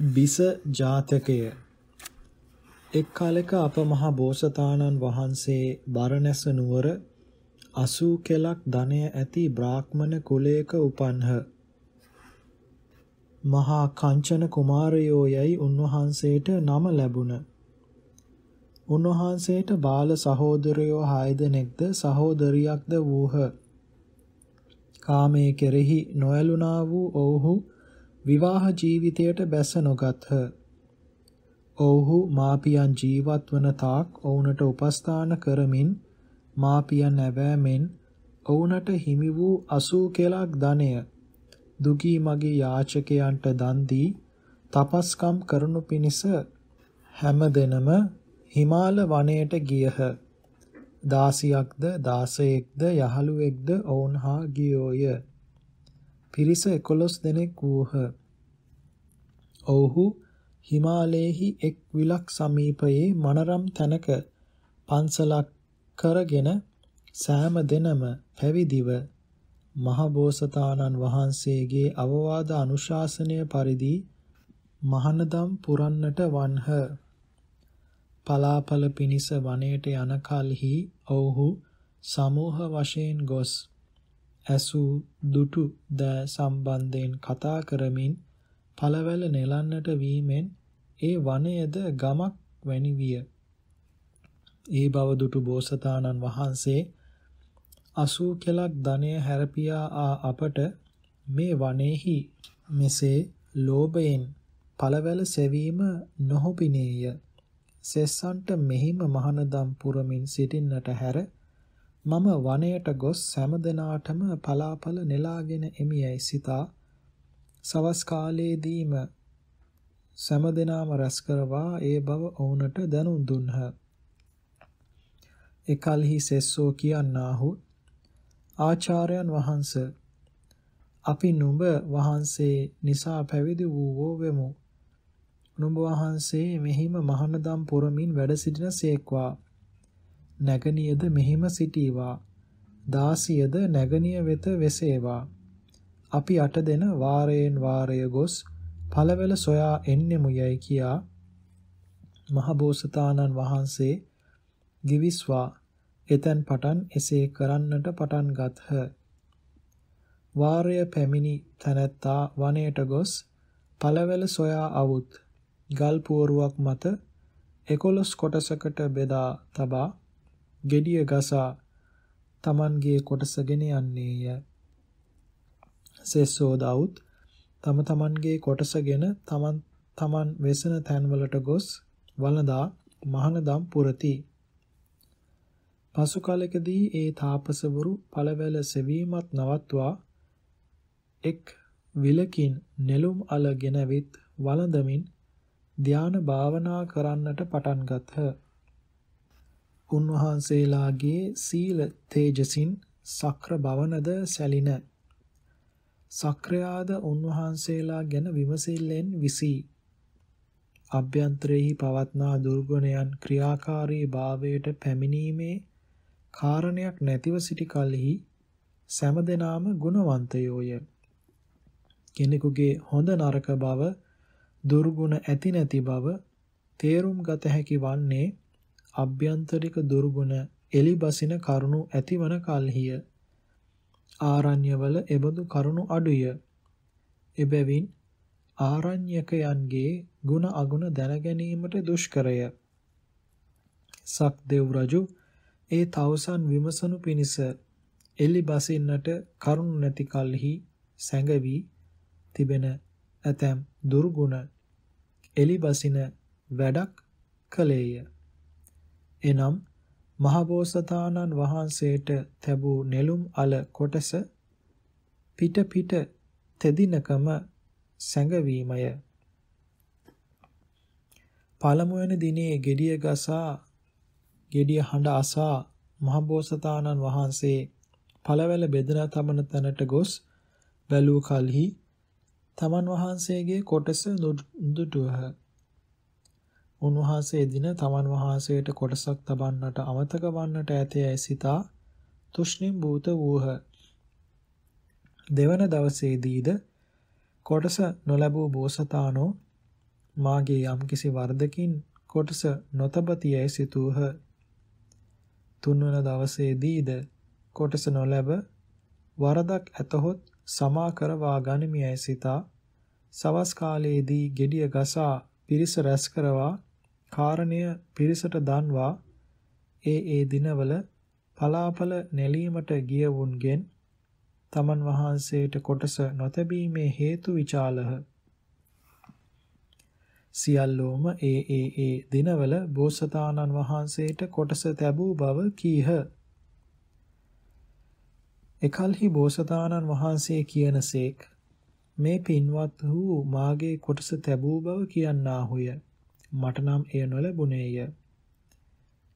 බිස ජාතකය එක් කාලෙක අප මහ බෝසතාණන් වහන්සේ බරණැස නුවර 80 කෙලක් ධනය ඇති බ්‍රාහ්මණ කුලයක උපන්හ. මහා කංචන කුමාරයෝ යයි උන්වහන්සේට නම ලැබුණ. උන්වහන්සේට බාල සහෝදරයෝ 6 දෙනෙක්ද සහෝදරියක්ද වූහ. කාමයේ කෙරෙහි නොඇලුනා වූ ඔව්හු විවාහ ජීවිතයට බැස නොගත්හ. ඔව්හු මාපියන් ජීවත් වන තාක් ඔවුනට උපස්ථාන කරමින් මාපියන් ඇවෑමෙන් ඔවුනට හිමි වූ 80 කෙලක් ධනය දුගී මගේ යාචකයන්ට දන් දී තපස්කම් කරනු පිණිස හැමදෙනම හිමාල වනයට ගියහ. දාසියක්ද දාසයෙක්ද යහළුවෙක්ද ඔවුන් හා ගියෝය. පිරිස 11 දෙනෙක් වූහ. ඔව්හු හිමාලයේහි එක් විලක් සමීපයේ මනරම් තැනක පන්සලක් කරගෙන සෑම දිනම පැවිදිව මහබෝසතාණන් වහන්සේගේ අවවාද අනුශාසනය පරිදි මහනදම් පුරන්නට වන්හ. පලාපල පිනිස වනයේට යන කලෙහි ඔව්හු සමූහ වශයෙන් ගොස් ඇසූ දුටු ද සම්බන්ධයෙන් කතා කරමින් පළවැල නෙලන්නට වීමෙන් ඒ වනයේද ගමක් වැනි විය. ඒ බව දුටු බෝසතාණන් වහන්සේ අසූ කෙලක් ධනය හැරපියා ආ අපට මේ වනයේහි මෙසේ ලෝභයෙන් පළවැල සෙවීම නොහොබිනේය. සෙස්සන්ට මෙහිම මහනදම් පුරමින් සිටින්නට හැර මම වනයට ගොස් හැම දිනාටම පලාපල නෙලාගෙන එමියයි සිතා සවස් කාලයේදීම සෑම දිනාම රැස් කරවා ඒ බව ඔවුන්ට දැනුම් දුන්හ. එකල්හි සෙස්සෝ කියන්නාහු ආචාර්යයන් වහන්ස අපි නුඹ වහන්සේ නිසා පැවිදි වූවෝ වෙමු. නුඹ වහන්සේ මෙහිම මහානදම් පුරමින් වැඩ සිටින සේක්වා. නැගණියද මෙහිම සිටීවා. දාසියද නැගණිය වෙත වෙසේවා. අපි අට දෙන වාරයෙන් වාරය ගොස් පළවැල සොයා එන්නෙමු යයි කියා මහබෝසතාණන් වහන්සේ givisවා එතෙන් පටන් එසේ කරන්නට පටන් ගත්හ. වාරය පැමිණි තැනැත්තා වනයේට ගොස් පළවැල සොයා අවුත් ගල් පුවරුවක් මත 11 කොටසකට බෙදා තබා gediya ගසා Tamanගේ කොටසගෙන යන්නේය. සෙස්සෝ දවුත් තම තමන්ගේ කොටසගෙන තමන් තමන් වෙසෙන තැන්වලට ගොස් වළඳා මහනදම් පුරති. පසු කාලෙකදී ඒ තාපසවරු පළවැල සෙවීමත් නවත්වා එක් විලකින් නෙළුම් අල ගෙනවිත් වළඳමින් ධාන භාවනා කරන්නට පටන් ගත්හ. උන්වහන්සේලාගේ සීල තේජසින් සක්‍ර භවනද සැලින. සක්‍රයාද උන්වහන්සේලා ගැන විමසිල්ලෙන් විසී. අභ්‍යන්තරෙහි පවත්නා දුර්ගුණයන් ක්‍රියාකාරී භාවයට පැමිණීමේ කාරණයක් නැතිව සිටි කලෙහි සෑමදෙනාම ගුණවන්තයෝය. කෙනෙකුගේ හොඳ නරක බව දුර්ගුණ ඇති නැති බව තේරුම් ගත හැකි වන්නේ අභ්‍යන්තරික දුර්ගුණ එලිබසින කරුණු ඇතිවන කල්හිය. ආරණ්‍යවල එබඳු කරුණු අඩුය. එබැවින් ආරණ්‍යකයන්ගේ ಗುಣ අගුණ දැනගැනීමට දුෂ්කරය. සක්දෙව් රජු ඒ තවුසන් විමසනු පිණිස එලි බසින්නට කරුණ නැති කලෙහි සැඟවි තිබෙන ඇතැම් දුර්ගුණ එලි බසින වැඩක් කළේය. එනම් මහබෝසතාණන් වහන්සේට තැබූ නෙළුම් අල කොටස පිට පිට තෙදිනකම සැඟවීමය. පළමුවන දිනේ gediya ගසා gediya හඬ අසා මහබෝසතාණන් වහන්සේ පළවැල බෙදලා තබන තැනට ගොස් බැලූ කලෙහි තමන් වහන්සේගේ කොටස දුටුවහ. උන්වහන්සේ දින තමන් වහන්සේට කොටසක් තබන්නට අමතක වන්නට ඇතැයි සිතා තුෂ්ණිම් භූත වූහ. දෙවන දවසේදීද කොටස නොලැබූ බෝසතාණෝ මාගේ යම්කිසි වර්ධකින් කොටස නොතබතියයි සිතූහ. තුන්වන දවසේදීද කොටස නොලැබ වරදක් ඇතහොත් සමා කරවා ගනිමියයි සිතා සවස් කාලයේදී gediya ගසා පිරිස රැස් කරවා කාරණය පිරිසට දන්වා ඒ ඒ දිනවල පලාපල නෙලීමට ගියවුන්ගෙන් තමන් වහන්සේට කොටස නොතැබීමේ හේතු විචාලහ. සියල්ලෝම ඒ ඒ ඒ දිනවල බෝසතාණන් වහන්සේට කොටස තැබූ බව කීහ. එකල්හි බෝසතාණන් වහන්සේ කියනසේක් මේ පින්වත් වූ මාගේ කොටස තැබූ බව කියන්නාහුය. මට නම් එය නොලැබුණේය.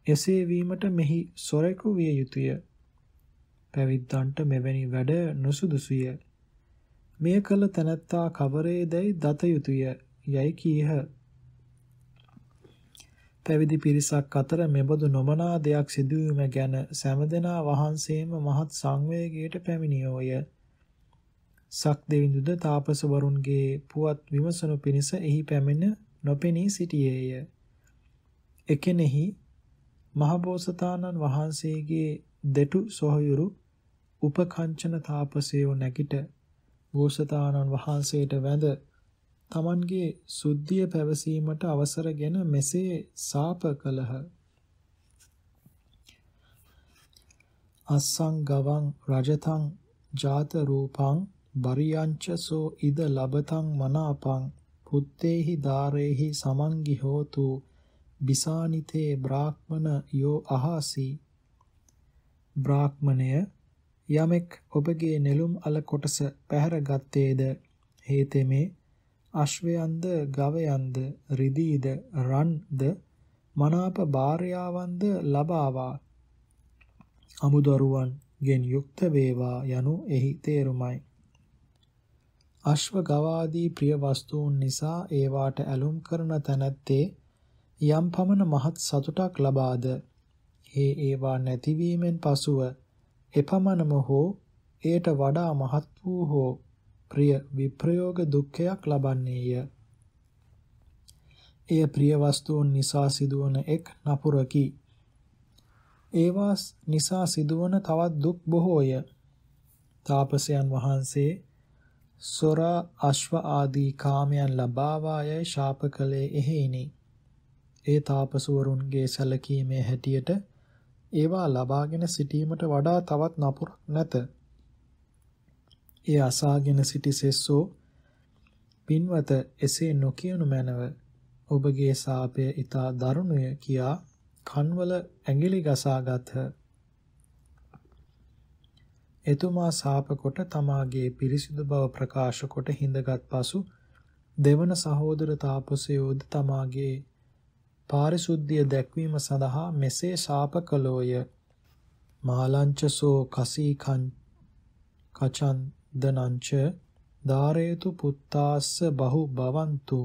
එසේ වීමට මෙහි සොරෙකු විය යුතුය. පැවිද්දන්ට මෙවැනි වැඩ නුසුදුසුය. මෙය කළ තැනැත්තා කවරේදැයි දත යුතුය යයි කීහ. පැවිදි පිරිසක් අතර මෙබඳු නොමනා දෙයක් සිදුවීම ගැන සෑමදෙනා වහන්සේම මහත් සංවේගයට පැමිණියෝය. සක්දෙවිඳුද තාපසවරුන්ගේ පුවත් විමසනු පිණිස එහි පැමිණ නොපෙනී සිටියේය. එකෙනෙහි මහබෝසතාණන් වහන්සේගේ දෙටු සොහයුරු උපකංචන තාපසයෝ නැගිට බෝසතාණන් වහන්සේට වැඳ තමන්ගේ සුද්ධිය පැවසීමට අවසරගෙන මෙසේ සාප කළහ. අස්සං ගවං රජතං ජාත රූපං බරියංචසෝ ඉද ලබතං මනාපං පුත්තේහි ධාරේහි සමංගි හෝතු බිසානිතේ බ්‍රාහ්මන යෝ අහසි. බ්‍රාහ්මණය යමෙක් ඔබගේ නෙළුම් අල කොටස පැහැර ගත්තේද? හේතෙමේ අශ්වයන්ද ගවයන්ද රිදීද රන්ද මනාප භාර්යාවන්ද ලබාවා. අමුදරුවන්ගෙන් යුක්ත වේවා යනු එහි තේරුමයි. අශ්ව ගවාදී ප්‍රිය වස්තුන් නිසා ඒවාට ඇලුම් කරන තැනැත්තේ යම් පමණ මහත් සතුටක් ලබාද ඒ ඒවා නැතිවීමෙන් පසුව එපමණම හෝ එයට වඩා මහත් වූ හෝ ප්‍රිය විප්‍රයෝග දුක්ඛයක් ලබන්නේය. එය ප්‍රිය වස්තුන් නිසා සිදුවන එක් නපුරකි. ඒවා නිසා සිදුවන තවත් දුක් බොහෝය. තාපසයන් වහන්සේ සොරා අශ්ව ආදී කාමයන් ලබාවායයි ශාප කළේ එහෙයිනි. ඒ තාපසවරුන්ගේ සැලකීමේ හැටියට ඒවා ලබාගෙන සිටීමට වඩා තවත් නපුර නැත. ඒ අසාගෙන සිටි සෙස්සෝ පින්වත එසේ නොකියනු මැනව ඔබගේ සාපය ඊතා දරුණුය කියා කන්වල ඇඟිලි ගසාගත්හ. එතුමා සාප කොට තමාගේ පිරිසිදු බව ප්‍රකාශ කොට හිඳගත් පසු දෙවන සහෝදර තාපසයෝද තමාගේ පාරිශුද්ධිය දැක්වීම සඳහා මෙසේ ශාප කළෝය. මාලංචසෝ කසී කචන් දනංච ධාරේතු පුත්තාස්ස බහු භවන්තු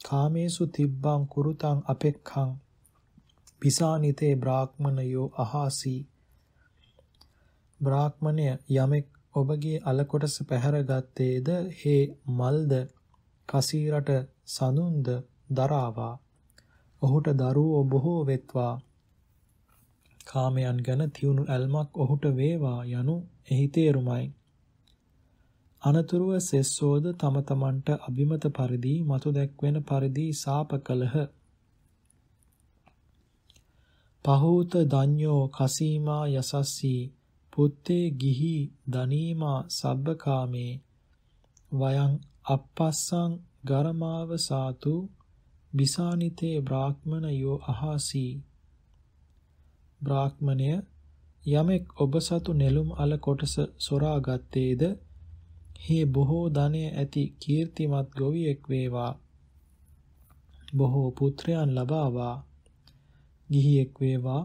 කාමේසු තිබ්බං කුරුතං අපෙක්ඛං පිසානිතේ බ්‍රාහ්මණයෝ අහාසි බ්‍රාහ්මණය යමෙක් ඔබගේ අල කොටස පැහැරගත්තේද හේ මල්ද කසීරට සඳුන්ද දරාවා ඔහුට දරුවෝ බොහෝ වෙත්වා. කාමයන් ගැන තියුණු ඇල්මක් ඔහුට වේවා යනු එහි තේරුමයි. අනතුරුව සෙස්සෝද තම තමන්ට අභිමත පරිදි මතු දැක්වෙන පරිදි සාප කළහ. පහූත දඤ්ඤෝ කසීමා යසස්සී පුත්තේ ගිහි දනීමා සබ්බකාමේ වයං අප්පස්සං ගරමාව සාතු බිසානිතේ බ්‍රාහ්මණයෝ අහසී. බ්‍රාහ්මණය යමෙක් ඔබ සතු නෙළුම් අල කොටස සොරා ගත්තේද? හේ බොහෝ ධනය ඇති කීර්තිමත් ගොවියෙක් වේවා. බොහෝ පුත්‍රයන් ලබාවා. ගිහියෙක් වේවා.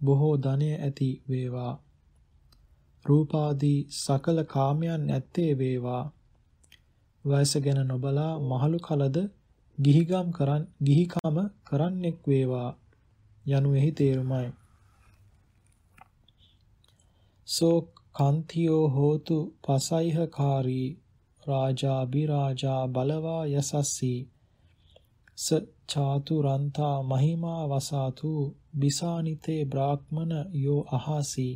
බොහෝ ධනය ඇති වේවා. රූපාදී සකල කාමයන් ඇත්තේ වේවා. වයස ගැන නොබලා මහලු කලද ගිහිගම් කරන් ගිහිකම කරන්නෙක් වේවා. යනුෙහි තේරුමයි. සෝ කාන්තියෝ හෝතු පසයිහකාරී රාජා බිරාජා බලවා යසස්සී. ස චාතුරන්තා මහිමා වසාතු බිසානිතේ බ්‍රාහ්මන යෝ අහාසී.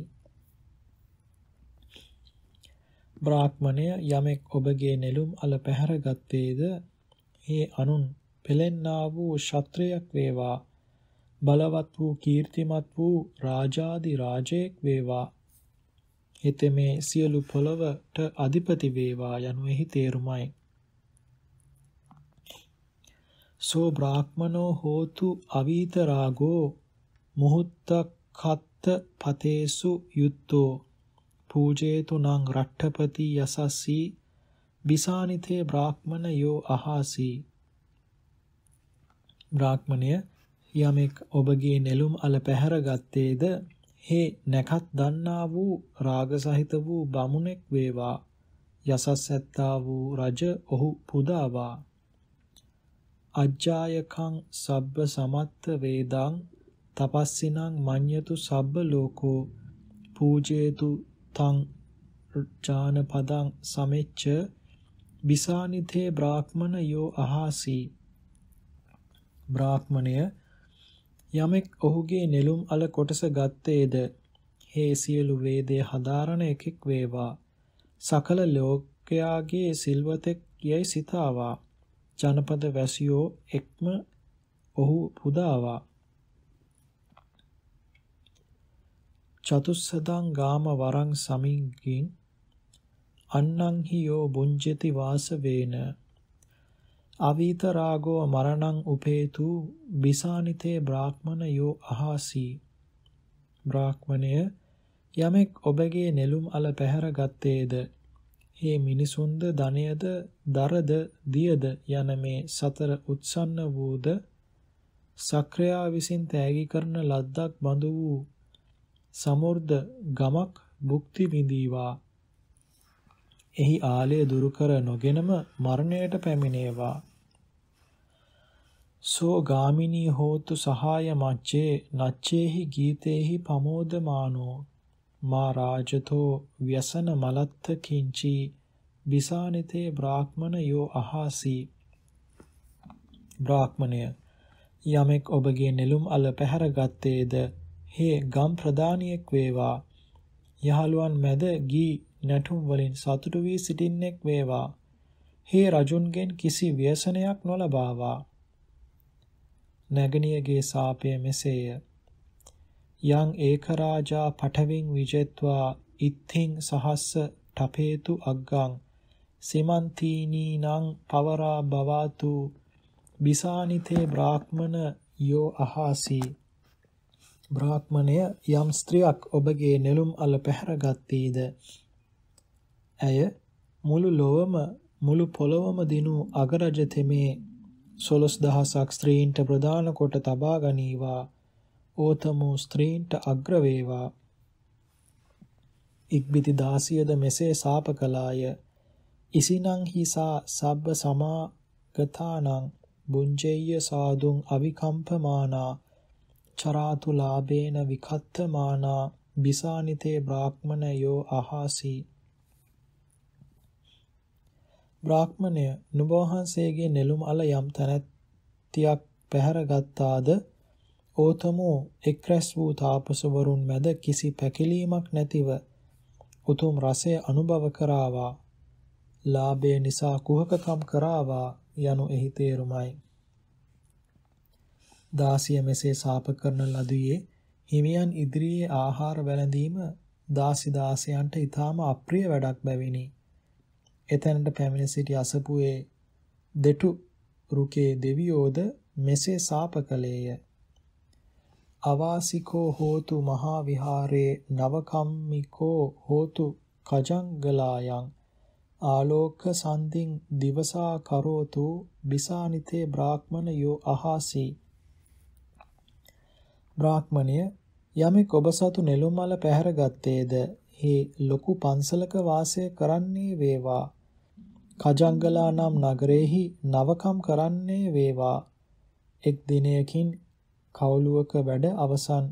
බ්‍රාහ්මණය යමෙක් ඔබගේ නෙළුම් අල පැහැරගත්තේද ඒ අනුන් පෙලෙන්නා වූ ශත්‍රයක් වේවා. බලවත් වූ කීර්තිමත් වූ රාජාදි රාජයෙක් වේවා. හිතෙමේ සියලු පොළවට අධිපති වේවා යනුෙහි තේරුමයි. සෝ බ්‍රාහ්මනෝ හෝතු අවීත රාගෝ මුහුත්තක්ඛත්ත පතේසු යුත්තෝ පූජේතු නං රට්ඨපති යසස්සී බිසානිතේ බ්‍රාහ්මන යෝ අහාසී. බ්‍රාහ්මණය යමෙක් ඔබගේ නෙළුම් අල පැහැරගත්තේද හේ නැකත් දන්නා වූ රාග සහිත වූ බමුණෙක් වේවා. යසස් ඇත්තා වූ රජ ඔහු පුදාවා. අජ්ජායකං සබ්බ සමත්ත වේදං තපස්සිනං මඤ්ඤතු සබ්බ ලෝකෝ පූජේතු තං ඥානපදං සමෙච්ච බිසානිතේ බ්‍රාහ්මන යෝ අහාසී. බ්‍රාහ්මණය යමෙක් ඔහුගේ නෙළුම් අල කොටස ගත්තේද? හේ සියලු වේදේ හදාරණ එකෙක් වේවා. සකල ලෝකයාගේ සිල්වතෙක් යයි සිතාවා. ජනපද වැසියෝ එක්ම ඔහු පුදාවා. චතුස්සදං ගාම වරං සමින්ගින් අන්නං හියෝ බුඤ්ජති වාස වේන අවීත රාගෝ මරණං උපේතු බිසානිතේ බ්‍රාහ්මන යෝ අහාසී. බ්‍රාහ්මණය යමෙක් ඔබගේ නෙළුම් අල පැහැර ගත්තේද? හේ මිනිසුන්ද ධනයද දරද දියද යන මේ සතර උත්සන්න වූද සක්‍රයා විසින් තෑගි කරන ලද්දක් බඳු වූ සමෘද්ධ ගමක් භුක්ති විඳීවා. එහි ආලය දුරු කර නොගෙනම මරණයට පැමිණේවා. සෝ ගාමිනී හෝතු සහාය මච්චේ නච්චේහි ගීතේහි පමෝදමානෝ මා රාජතෝ ව්‍යසන මලත්ත කිංචි බිසානිතේ බ්‍රාහ්මන යෝ අහාසී. බ්‍රාහ්මණය යමෙක් ඔබගේ නෙළුම් අල පැහැර ගත්තේද? හේ ගම් ප්‍රදානියෙක් වේවා. යහළුවන් මැද ගී නැටුම් වලින් සතුටු වී සිටින්නෙක් වේවා. හේ රජුන්ගෙන් කිසි ව්‍යසනයක් නොලබාවා. නැගණියගේ සාපය මෙසේය. යං ඒකරාජා පඨවින් විජෙත්වා ඉත්ථින් සහස්ස ඨපේතු අග්ගං සිමන්තීනීනං පවරා බවාතු බිසානිතේ බ්‍රාහ්මන යෝ අහාසී. බ්‍රාහ්මණය යම් ස්ත්‍රියක් ඔබගේ නෙළුම් අල පැහැරගත්තීද ඇය මුළු ලොවම මුළු පොළොවම දිනු අගරජ තෙමේ සොළොස් දහසක් ස්ත්‍රීන්ට ප්‍රදාන කොට තබා ගනීවා. ඕතමෝ ස්ත්‍රීන්ට අග්‍ර වේවා. ඉක්බිති දාසියද මෙසේ සාප කළාය. ඉසිනං හිසා සබ්බ සමාගතානං බුංජෙය්‍ය සාදුං අවිකම්පමානා චරාතු ලාභේන විකත්තමානා බිසානිතේ බ්‍රාහ්මණයෝ අහාසී. බ්‍රාහ්මණය නුඹ වහන්සේගේ නෙළුම් අල යම් තැනැත්තියක් පැහැරගත්තාද ඕතමෝ එක් රැස් වූ තාපසවරුන් මැද කිසි පැකිලීමක් නැතිව උතුම් රසය අනුභව කරාවා. ලාභය නිසා කුහකකම් කරාවා යනු එහි තේරුමයි. දාසිය මෙසේ සාප කරන ලදුවේ හිමියන් ඉදිරියේ ආහාර වැළඳීම දාසි දාසයන්ට ඊටාම අප්‍රිය වැඩක් බැවිනි. එතැනට පැමිණ සිටි අසපුවේ දෙටු රුකේ දෙවියෝද මෙසේ සාප කළේය. අවාසිකෝ හෝතු මහා විහාරේ නවකම්මිකෝ හෝතු කජංගලායන් ආලෝක සන්දින් දිවසා කරෝතු බිසානිතේ බ්‍රාහ්මණ යෝ අහාසී. බ්‍රාහ්මණය යමෙක් ඔබ සතු නෙළුමල පැහැරගත්තේද හේ ලොකු පන්සලක වාසය කරන්නේ වේවා. කජංගලා නම් නගරෙහි නවකම් කරන්නේ වේවා. එක් දිනයකින් කවුලුවක වැඩ අවසන්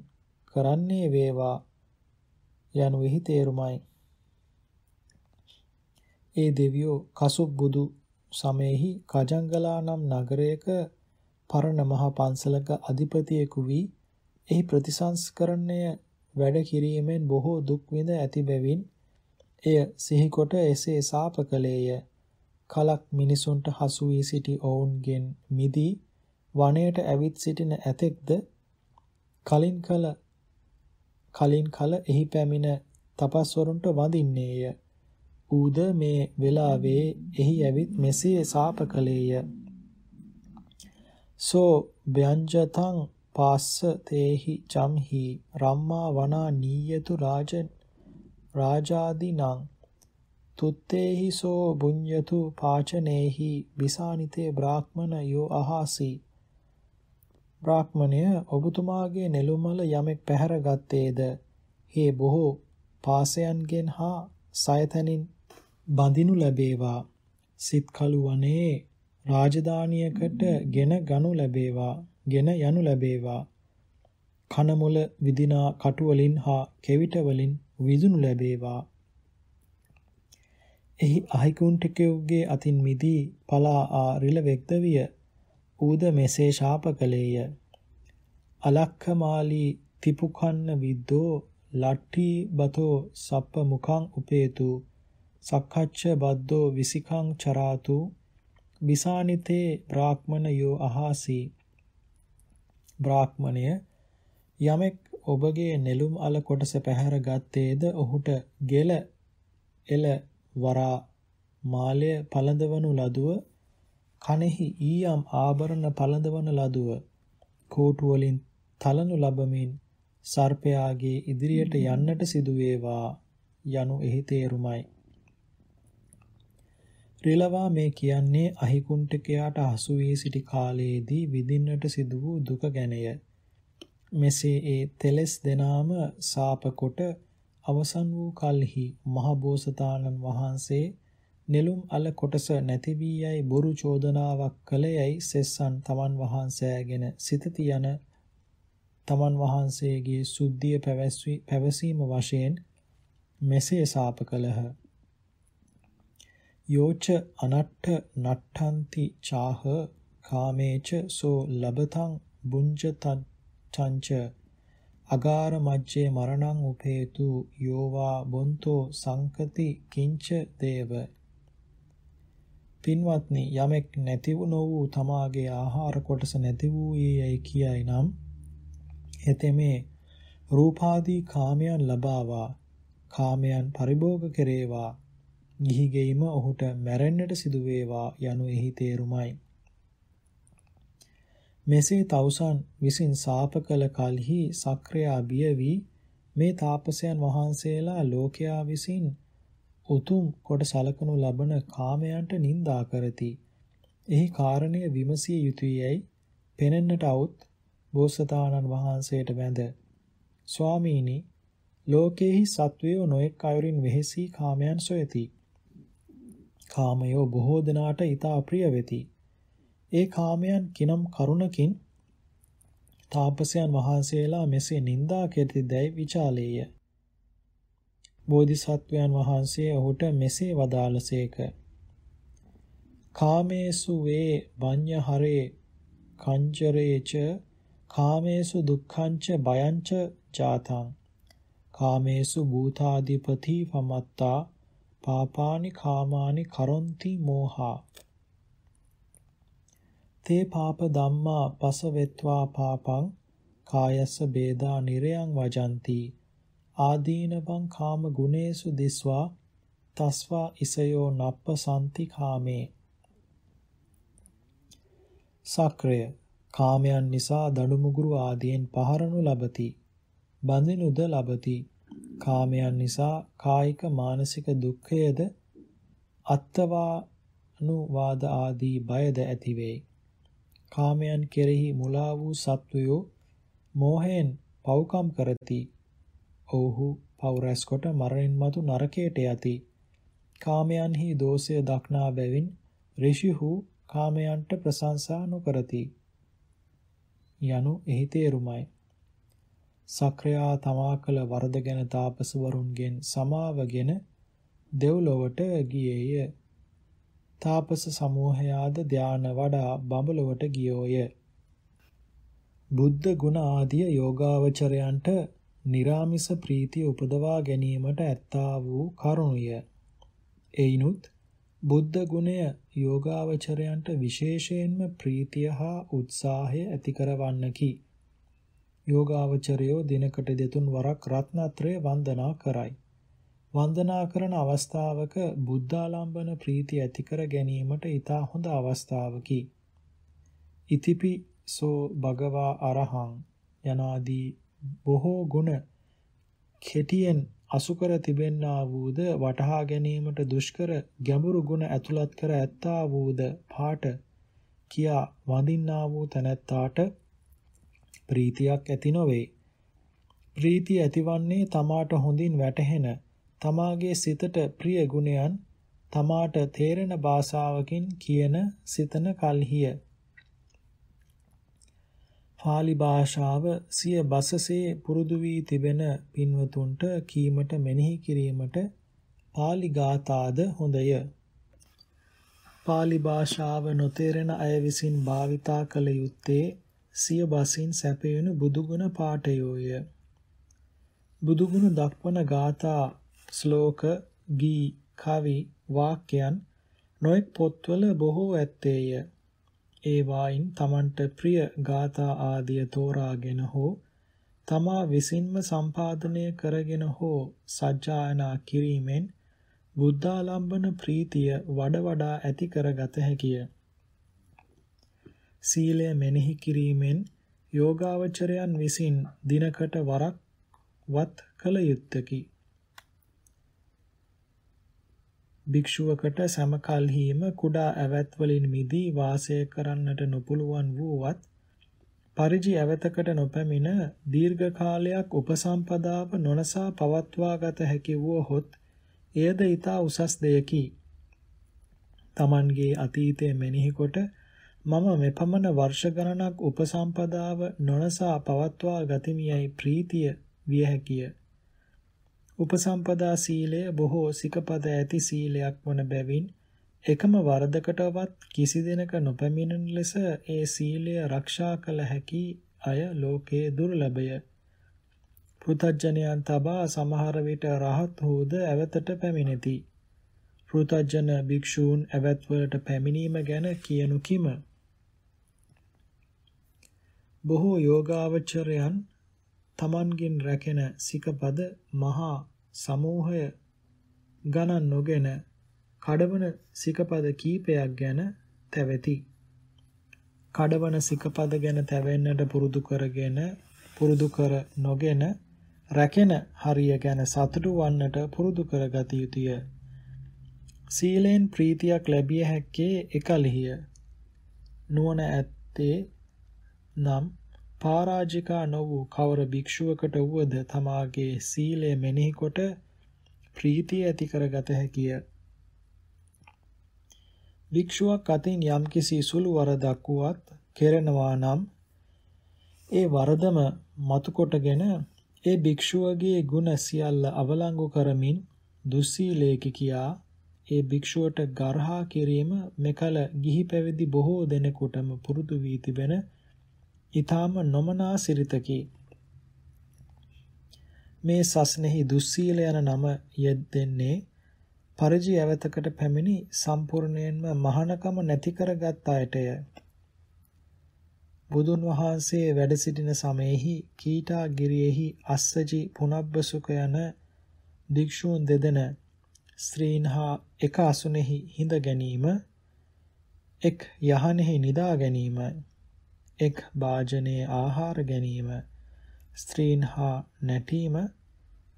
කරන්නේ වේවා යනුෙහි තේරුමයි ඒ දෙවියෝ කසුබ් බුදු සමයෙහි කජංගලා නම් නගරයක පරණ මහ පන්සලක අධිපතියෙකු වී එහි ප්‍රතිසංස්කරණය වැඩ කිරීමෙන් බොහෝ දුක් විඳ ඇති බැවින් එය සිහිකොට එසේ සාප කළේය. කලක් මිනිසුන්ට හසු වී සිටි ඔවුන්ගෙන් මිදී වනයේට ඇවිත් සිටින ඇතෙක්ද කලින් කල කලින් කල එහි පැමිණ තපස්වරුන්ට වඳින්නේය. ඌද මේ වෙලාවේ එහි ඇවිත් මෙසේ සාප කළේය. සෝ ව්‍යංජතං පාස්ස තේහි චම්හි රම්මා වනා නීයතු රාජ රාජාදිනං තුත්තේහි සෝ බුඤ්‍යතු පාචනේහි විසානිතේ බ්‍රාහ්මණ යෝ අහාසි බ්‍රාහ්මණය ඔබතුමාගේ නෙළුමල යමෙක් පැහැර ගත්තේද? හේ බොහෝ පාසයන්ගෙන් හා සයතනින් බඳිනු ලැබේවා. සිත් කළු වනේ රාජධානියකට ගෙන ගනු ලැබේවා ගෙන යනු ලැබේවා. කන මුල විදිනා කටු වලින් හා කෙවිත වලින් විදුණු ලැබේවා. එහි අහිකුන්ටිකයෝගේ අතින් මිදී පලා ආ රිලවෙක්ද විය. ඌද මෙසේ ශාප කළේය. අලක්ඛමාලී තිපුකන්න විද්දෝ ලට්ටි බතෝ සප්ප මුඛං උපේතු සක්ඛච්ඡ බද්දෝ විසිකං චරාතු විසානිතේ බ්‍රාහ්මණයෝ අහාසි. බ්‍රාහ්මණය යමෙක් ඔබගේ නෙළුම් අල කොටස පැහැර ගත්තේද ඔහුට ගෙල එල වරා මාලය පළඳවනු ලදුව කනෙහි ඊයම් ආභරණ පළඳවන ලදුව කෝටු වලින් තලනු ලබමින් සර්පයාගේ ඉදිරියට යන්නට සිදු වේවා යනු එහි තේරුමයි රිලවා මේ කියන්නේ අහිකුන්ටකයාට හසු වී සිටි කාලයේදී විඳින්නට සිදු වූ දුක ගැනය. මෙසේ ඒ තෙලස් දෙනාම සාප කොට අවසන් වූ කල්හි මහ බෝසතාණන් වහන්සේ නෙළුම් අල කොටස නැති වී යයි බොරු චෝදනාවක් කළයයි සෙස්සන් තමන් වහන්සේගෙන සිතති යන තමන් වහන්සේගේ සුද්ධිය පැවැසීම වශයෙන් මෙසේ සාප කළහ. යෝච අනට්ඨ නට්ඨන්ති චාහ කාමේච සෝ ලබතං බුඤ්ජතංච අගාර මජ්ජේ මරණං උපේතු යෝවා බොන්තෝ සංකති කිංච දේව පින්වත්නි යමෙක් නැති වූ තමාගේ ආහාර කොටස නැති වූ යයි කියයි නම් එතෙමේ රූපාදී කාමයන් ලබාවා කාමයන් පරිභෝග කෙරේවා ගිහි ගෙයිම ඔහුට මැරෙන්නට සිදු වේවා යනු එහි තේරුමයි. මෙසේ තවුසන් විසින් සාප කළ කලෙහි සක්‍රයා බිය වී මේ තාපසයන් වහන්සේලා ලෝකයා විසින් උතුම් කොට සලකනු ලබන කාමයන්ට නිඳා කරති. එහි කාරණය විමසිය යුතුයයි පෙනෙන්නට આવුත් බෝසතාණන් වහන්සේට වැඳ ස්වාමීනි ලෝකේහි සත්වයෝ නොඑක් අයුරින් වෙහෙසී කාමයන් සොයති. කාමයෝ බොහෝ දෙනාට ඊතා ප්‍රිය වෙති. ඒ කාමයන් කිනම් කරුණකින් තාපසයන් වහන්සේලා මෙසේ නිඳා කෙරෙති දැයි විචාලේය. බෝධිසත්වයන් වහන්සේ ඔහුට මෙසේ වදාළසේක. කාමේසු වේ වඤ්ඤහරේ කංජරේච කාමේසු දුක්ඛංච බයංච ජාතං. කාමේසු භූතාදිපති පමත්තා පාපානි කාමානි කරොන්ති මෝහා. තේ පාප ධම්මා පසවෙත්වා පාපං කායස්ස බේදා නිරයං වජಂತಿ. ආදීනවං කාම ගුණේසු දිස්වා තස්වා ඉසයෝ නප්ප සම්ති කාමේ සක්‍රය කාමයන් නිසා දඩුමුගුරු ආදීන් පහරනු ලබති බඳිනුද ලබති කාමයන් නිසා කායික මානසික දුක්ඛයද අත්වානුවාද ආදී බයද ඇතිවේ. කාමයන් කෙරෙහි මුලා වූ සත්වයෝ මෝහයෙන් පව්කම් කරති. ඔව්හු පව් රැස් කොට මරණින් මතු නරකයට යති. කාමයන්හි දෝෂය දක්නා බැවින් ඍෂිහු කාමයන්ට ප්‍රශංසා නොකරති. යනු එහි තේරුමයි. සක්‍රයා තමා කළ වරද ගැන තාපසවරුන්ගෙන් සමාවගෙන දෙව්ලොවට ගියේය. තාපස සමූහයාද ධාන වඩා බඹලොවට ගියෝය. බුද්ධ ගුණ ආදිය යෝගාවචරයන්ට निराමිස ප්‍රීතිය උපදවා ගැනීමට ඇත්තා වූ කරුණය. එයිනුත් බුද්ධ ගුණය යෝගාවචරයන්ට විශේෂයෙන්ම ප්‍රීතිය හා උත්සාහය ඇති කරවන්නකි. යෝගාවචරයෝ දිනකට දෙතුන් වරක් රත්නත්‍රය වන්දනා කරයි. වන්දනා කරන අවස්ථාවක බුද්ධාලම්බන ප්‍රීතිය ඇති කර ගැනීමට ඊතා හොඳ අවස්ථාවකි. ඉතිපි සෝ භගවා අරහං යනාදී බොහෝ ගුණ කෙටියෙන් අසුකර තිබෙන්නා වූද වටහා ගැනීමට දුෂ්කර ගැඹුරු ගුණ ඇතුළත් කර ඇත්තා වූද පාට කියා වඳින්නා වූ තැනැත්තාට ප්‍රීතියක් ඇති නොවේ. ප්‍රීතිය ඇතිවන්නේ තමාට හොඳින් වැටහෙන තමාගේ සිතට ප්‍රිය ගුණයන් තමාට තේරෙන භාෂාවකින් කියන සිතන කල්හිය. Pāli භාෂාව සිය බසසේ පුරුදු වී තිබෙන පින්වතුන්ට කීමට මෙනෙහි කිරීමට pāli ගාථාද හොඳය. pāli භාෂාව නොතේරෙන අය විසින් භාවිතා කළ යුත්තේ සිය බසින් සැපයුණු බුදුගුණ පාඨයෝය. බුදුගුණ දක්වන ගාථා ශ්ලෝක ගී කවි වාක්‍යයන් නොඑක් පොත්වල බොහෝ ඇත්තේය. ඒ වායින් Tamanට ප්‍රිය ගාථා ආදිය තෝරාගෙන හෝ තමා විසින්ම සම්පාදනය කරගෙන හෝ සජ්ජායනා කිරීමෙන් බුද්ධාලම්බන ප්‍රීතිය වඩ වඩා ඇති කරගත හැකිය. සීලය මෙනෙහි කිරීමෙන් යෝගාවචරයන් විසින් දිනකට වරක් වත් කළ යුත්තකි. භික්ෂුවකට සමකල්හිම කුඩා ඇවැත් වලින් මිදී වාසය කරන්නට නොපුළුවන් වූවත් පරිජි ඇවතකට නොපැමිණ දීර්ඝ කාලයක් උපසම්පදාව නොනසා පවත්වා ගත හැකි වුවහොත් එයද ඊතා උසස් දෙයකි. Tamanගේ අතීතය මෙනෙහි කොට මම මෙපමණ වර්ෂ ගණනක් උපසම්පදාව නොනසා පවත්වා ගතිමියයි ප්‍රීතිය විය හැකිය. උපසම්පදා සීලය බොහෝ සිකපද ඇති සීලයක් වන බැවින් එකම වරදකටවත් කිසි දිනක නොපැමිණෙන ලෙස ඒ සීලය ආරක්ෂා කළ හැකි අය ලෝකයේ දුර්ලභය. පෘථජ්ජනයන් තබා සමහර විට රහත් හෝද ඇවතට පැමිණෙති. පෘථජ්ජන භික්ෂූන් ඇවත් වලට පැමිණීම ගැන කියනු කිම? බොහෝ යෝගාවචරයන් තමන්ගෙන් රැකෙන සිකපද මහා සමූහය ගණන් නොගෙන කඩවන සිකපද කීපයක් ගැන තැවෙති. කඩවන සිකපද ගැන තැවෙන්නට පුරුදු කරගෙන පුරුදු කර නොගෙන රැකෙන හරිය ගැන සතුටු වන්නට පුරුදු කරගත යුතුය. සීලෙන් ප්‍රීතියක් ලැබිය හැක්කේ එකලිහිය. නුවණ ඇත්තේ නම් පරාජිකා නො වූ කවර භික්ෂුවකට වුවද තමාගේ සීලය මෙනෙහි කොට ප්‍රීතිය ඇති කරගත හැකිය. භික්ෂුවක් අතින් යම්කිසි සුළු වරදක් වුවත් කෙරෙනවා නම් ඒ වරදම මතු කොටගෙන ඒ භික්ෂුවගේ ගුණ සියල්ල අවලංගු කරමින් දුස්සීලේක කියා ඒ භික්ෂුවට ගර්හා කිරීම මෙකල ගිහි පැවිදි බොහෝ දෙනෙකුටම පුරුදු වී තිබෙන ඊ타ම නොමනා සිරිතකි. මේ සස්නෙහි දුස්සීල යන නම යෙදෙන්නේ පරිජි ඇවතකට පැමිණි සම්පූර්ණයෙන්ම මහානකම නැති කරගත් අයටය. බුදුන් වහන්සේ වැඩ සිටින සමයේහි කීටා ගිරියෙහි අස්සජි පුනබ්බසුක යන භික්ෂූන් දෙදෙන ස්ත්‍රීන් හා එක අසුනේහි හිඳ ගැනීම එක් යහනෙහි නිදා ගැනීම එක් වාජනයේ ආහාර ගැනීම ස්ත්‍රීන් හා නැටීම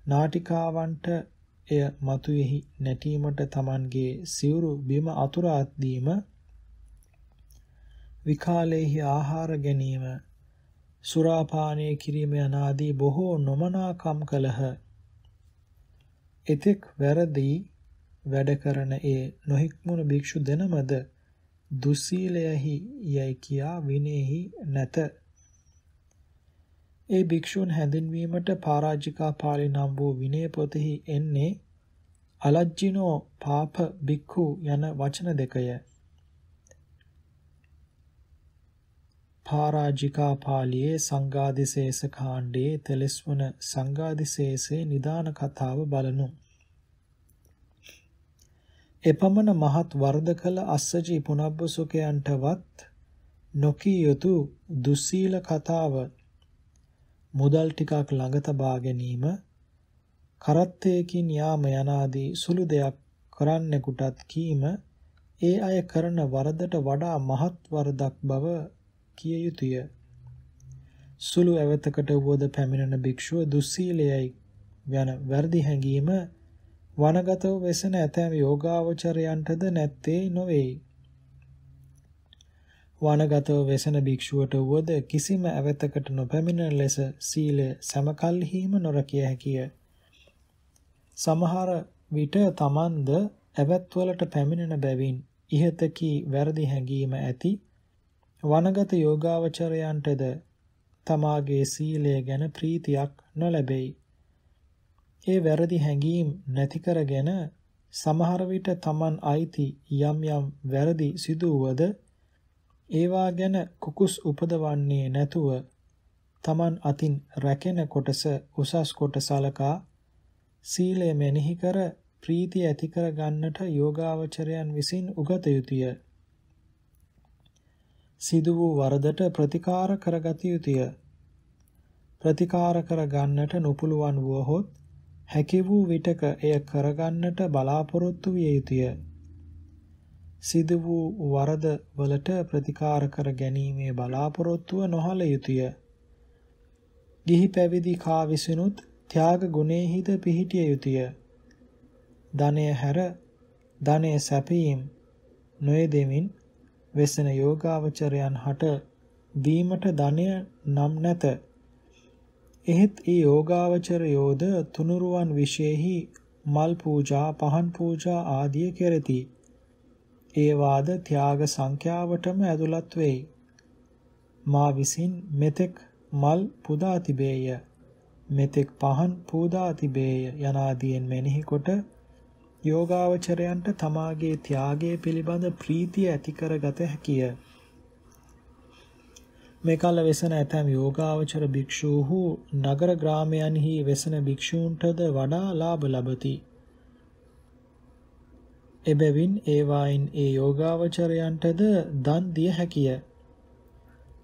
නාටිකාවන්ට එය මතුයෙහි නැටීමට Tamanගේ සිවුරු බිම අතුරා දීම විකාලේහි ආහාර ගැනීම සුරාපානය කිරීම යනාදී බොහෝ නොමනාකම් කලහ එතෙක් වැරදි වැඩ කරන ඒ නොහික්මුණු භික්ෂු දෙනමද දුස්සීලයෙහි යයි කියා විනේහි නැත. ඒ භික්ෂුන් හැඳින්වීමට පරාජිකා පාළි නම් වූ විනය පොතෙහි එන්නේ අලජ්ජිනෝ පාප බික්ඛු යන වචන දෙකය. පරාජිකා පාළියේ සංඝාදිශේෂ කාණ්ඩයේ තෙලස්වන සංඝාදිශේෂේ නිදාන කතාව බලනු. එපමණ මහත් වර්ධ කළ අස්සජී පුනබ්බසුකයන්ටවත් නොකිය යුතු දුස්සීල කතාව මුදල් ටිකක් ළඟ තබා ගැනීම කරත්තයකින් යාම යනාදී සුළු දෙයක් කරන්නෙකුටත් කීම ඒ අය කරන වරදට වඩා මහත් වරදක් බව කිය යුතුය. සුළු ඇවතකට වුවද පැමිණෙන භික්ෂුව දුස්සීලයයි යන වැරදි හැඟීම වනගතව වෙසෙන ඇතැම් යෝගාවචරයන්ටද නැත්තේ නොවේයි. වනගතව වෙසෙන භික්ෂුවට වුවද කිසිම ඇවතකට නොපැමිණෙන ලෙස සීලය සමකල්හිම නොරකිය හැකිය. සමහර විට තමන්ද ඇවැත්වලට පැමිණෙන බැවින් ඉහතකී වැරදි හැඟීම ඇති වනගත යෝගාවචරයන්ටද තමාගේ සීලය ගැන ප්‍රීතියක් නොලැබෙයි. ඒ වැරදි හැඟීම් නැති කරගෙන සමහර විට Taman අයිති යම් යම් වැරදි සිදුවද ඒවා ගැන කුකුස් උපදවන්නේ නැතුව Taman අතින් රැකෙන කොටස උසස් කොට සලකා සීලය මෙනෙහි කර ප්‍රීතිය ඇති කර ගන්නට යෝගාවචරයන් විසින් උගත යුතුය. සිදු වූ වරදට ප්‍රතිකාර කරගත යුතුය. ප්‍රතිකාර කර ගන්නට නොපුළුවන් වුවහොත් හැකි වූ විටක එය කරගන්නට බලාපොරොත්තු විය යුතුය. සිදු වූ වරද වලට ප්‍රතිකාර කර ගැනීමේ බලාපොරොත්තුව නොහල යුතුය. ගිහි පැවිදි කා විසිනුත් ත්‍යාග ගුණෙහිද පිහිටිය යුතුය. ධනය හැර ධනය සැපීම් නොයෙදෙමින් වෙසෙන යෝගාවචරයන් හට දීමට ධනය නම් නැත. එහෙත් ඒ යෝගාවචරයෝද තුනුරුවන් විශේෂෙහි මල් පූජා පහන් පූජා ආදිය කෙරෙති. ඒ වාද ත්‍යාග සංඛ්‍යාවටම ඇතුළත් වෙයි. මා විසින් මෙතෙක් මල් පුදා තිබේය. මෙතෙක් පහන් පූදා තිබේය යනාදීන් මෙනෙහි කොට යෝගාවචරයන්ට තමාගේ ත්‍යාගය පිළිබඳ ප්‍රීතිය ඇති කරගත හැකිය. මේ කල වෙසන ඇතැම් යෝගාවචර භික්ෂූහු නගර ග්‍රාමයන්හි වෙසන භික්ෂූන්ටද වඩා ලාභ ලබති. එබැවින් ඒවායින් ඒ යෝගාවචරයන්ටද දන් දිය හැකිය.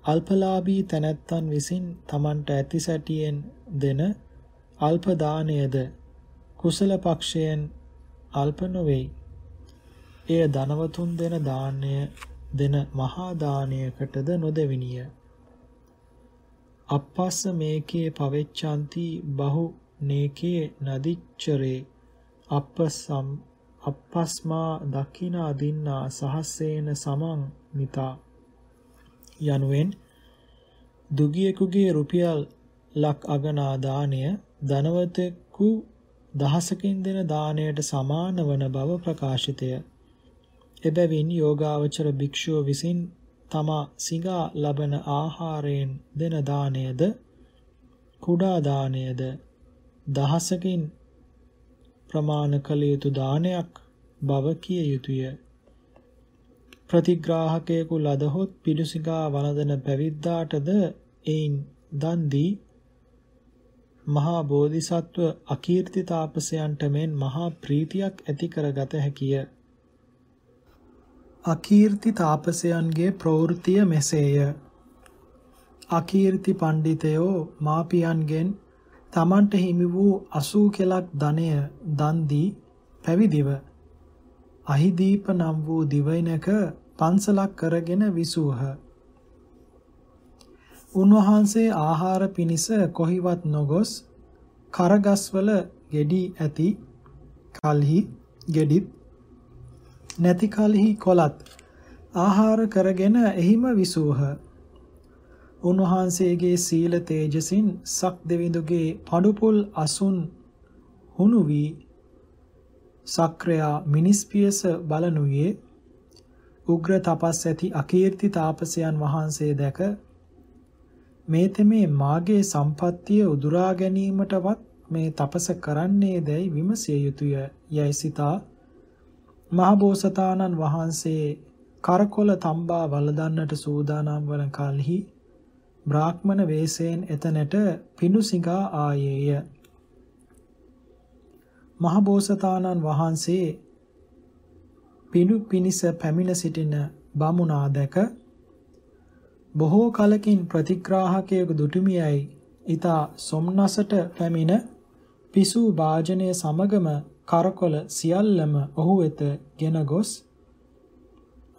අල්පලාභී තැනැත්තන් විසින් තමන්ට ඇති සැටියෙන් දෙන අල්ප දානයද කුසල පක්ෂයෙන් අල්ප නොවේයි. එය ධනවතුන් දෙන දාණය දෙන මහා දානයකටද නොදෙවිනිය. අපස්ස මේකේ පවෙච්ඡanti බහු නේකේ නදිච්චරේ අපස්සම් අපස්මා දකිනා දින්නා සහස්සේන සමං මිතා යනුවෙන් දුගියෙකුගේ රුපියල් ලක් අගනා දාණය ධනවතෙකු දහසකින් දෙන දාණයට සමාන වන බව ප්‍රකාශිතය. එබැවින් යෝගාවචර භික්ෂුව විසින් තමා සිඟා ලබන ආහාරයෙන් දෙන දාණයද කුඩා දාණයද දහසකින් ප්‍රමාණ කළ යුතු දානයක් බව කිය යුතුය. ප්‍රතිග්‍රාහකයෙකු ලදහොත් පිඩුසිඟා වළඳන පැවිද්දාටද එයින් දන් දී මහා බෝධිසත්ව අකීර්ති තාපසයන්ට මෙන් මහා ප්‍රීතියක් ඇති කරගත හැකිය. අකීර්ති තාපසයන්ගේ ප්‍රවෘත්තිය මෙසේය. අකීර්ති පණ්ඩිතයෝ මාපියන්ගෙන් තමන්ට හිමි වූ 80 කෙලක් ධනය දන් දී පැවිදිව අහිදීප නම් වූ දිවයිනක පන්සලක් කරගෙන විසූහ. උන්වහන්සේ ආහාර පිණිස කොහිවත් නොගොස් කරගස්වල ගෙඩි ඇති කල්හි ගෙඩිත් නැති කල්හි කොලත් ආහාර කරගෙන එහිම විසූහ. උන්වහන්සේගේ සීල තේජසින් සක් දෙවිඳුගේ පඩුපුල් අසුන් හුණු වී සක්‍රයා මිනිස් පියස බලනුයේ උග්‍ර තපස් ඇති අකීර්ති තාපසයන් වහන්සේ දැක මේ තෙමේ මාගේ සම්පත්තිය උදුරා ගැනීමටවත් මේ තපස කරන්නේ දැයි විමසිය යුතුය යයි සිතා මහබෝසතාණන් වහන්සේ කරකොල තම්බා වළඳන්නට සූදානම් වන කලෙහි බ්‍රාහ්මණ වේසයෙන් එතනට පිඬුසිඟා ආයේය. මහබෝසතාණන් වහන්සේ පිඬු පිනිස පැමිණ සිටින බමුණා දැක බොහෝ කලකින් ප්‍රතිග්‍රාහකයෙකු දුටුමියයි ඊතා සොම්නසට පැමිණ පිසු වාජනය සමගම කරකොල සියල්ලම ඔහු වෙත ගෙන ගොස්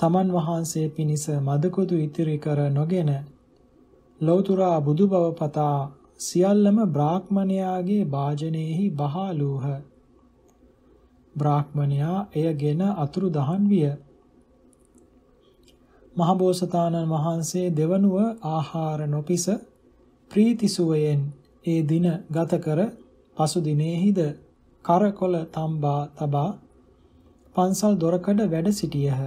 තමන් වහන්සේ පිණිස මදකුදු ඉතිරි කර නොගෙන ලෞතුරා බුදු බව පතා සියල්ලම බ්‍රාහ්මණයාගේ වාජනයේහි බහලූහ. බ්‍රාහ්මණයා එයගෙන අතුරු දහන් විය. මහබෝසතාණන් වහන්සේ දෙවනුව ආහාර නොපිස ප්‍රීතිසුවයෙන් ඒ දින ගත කර පසු දිනෙහිද කරකොල තම්බා තබා පන්සල් දොරකඩ වැඩ සිටියහ.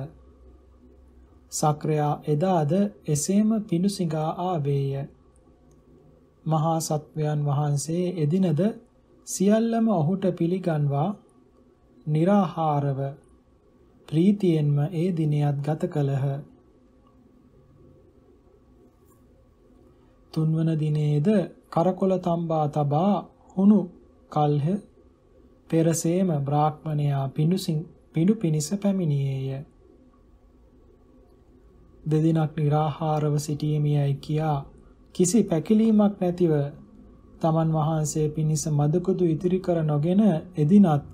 සක්‍රයා එදාද එසේම පිණුසිඟා ආවේය. මහා සත්වයන් වහන්සේ එදිනද සියල්ලම ඔහුට පිළිගන්වා निराහාරව ප්‍රීතියෙන්ම ඒ දිනයත් ගත කළහ. තුන්වන දිනේද කරකොල තම්බා තබා හුණු කල්හ පෙරසේම බ්‍රාහ්මණයා පිඩු පිණිස පැමිණියේය. දෙදිනක් නිරාහාරව සිටියමියයි කියා කිසි පැකිලීමක් නැතිව තමන් වහන්සේ පිණිස මදකුදු ඉතිරි කර නොගෙන එදිනත්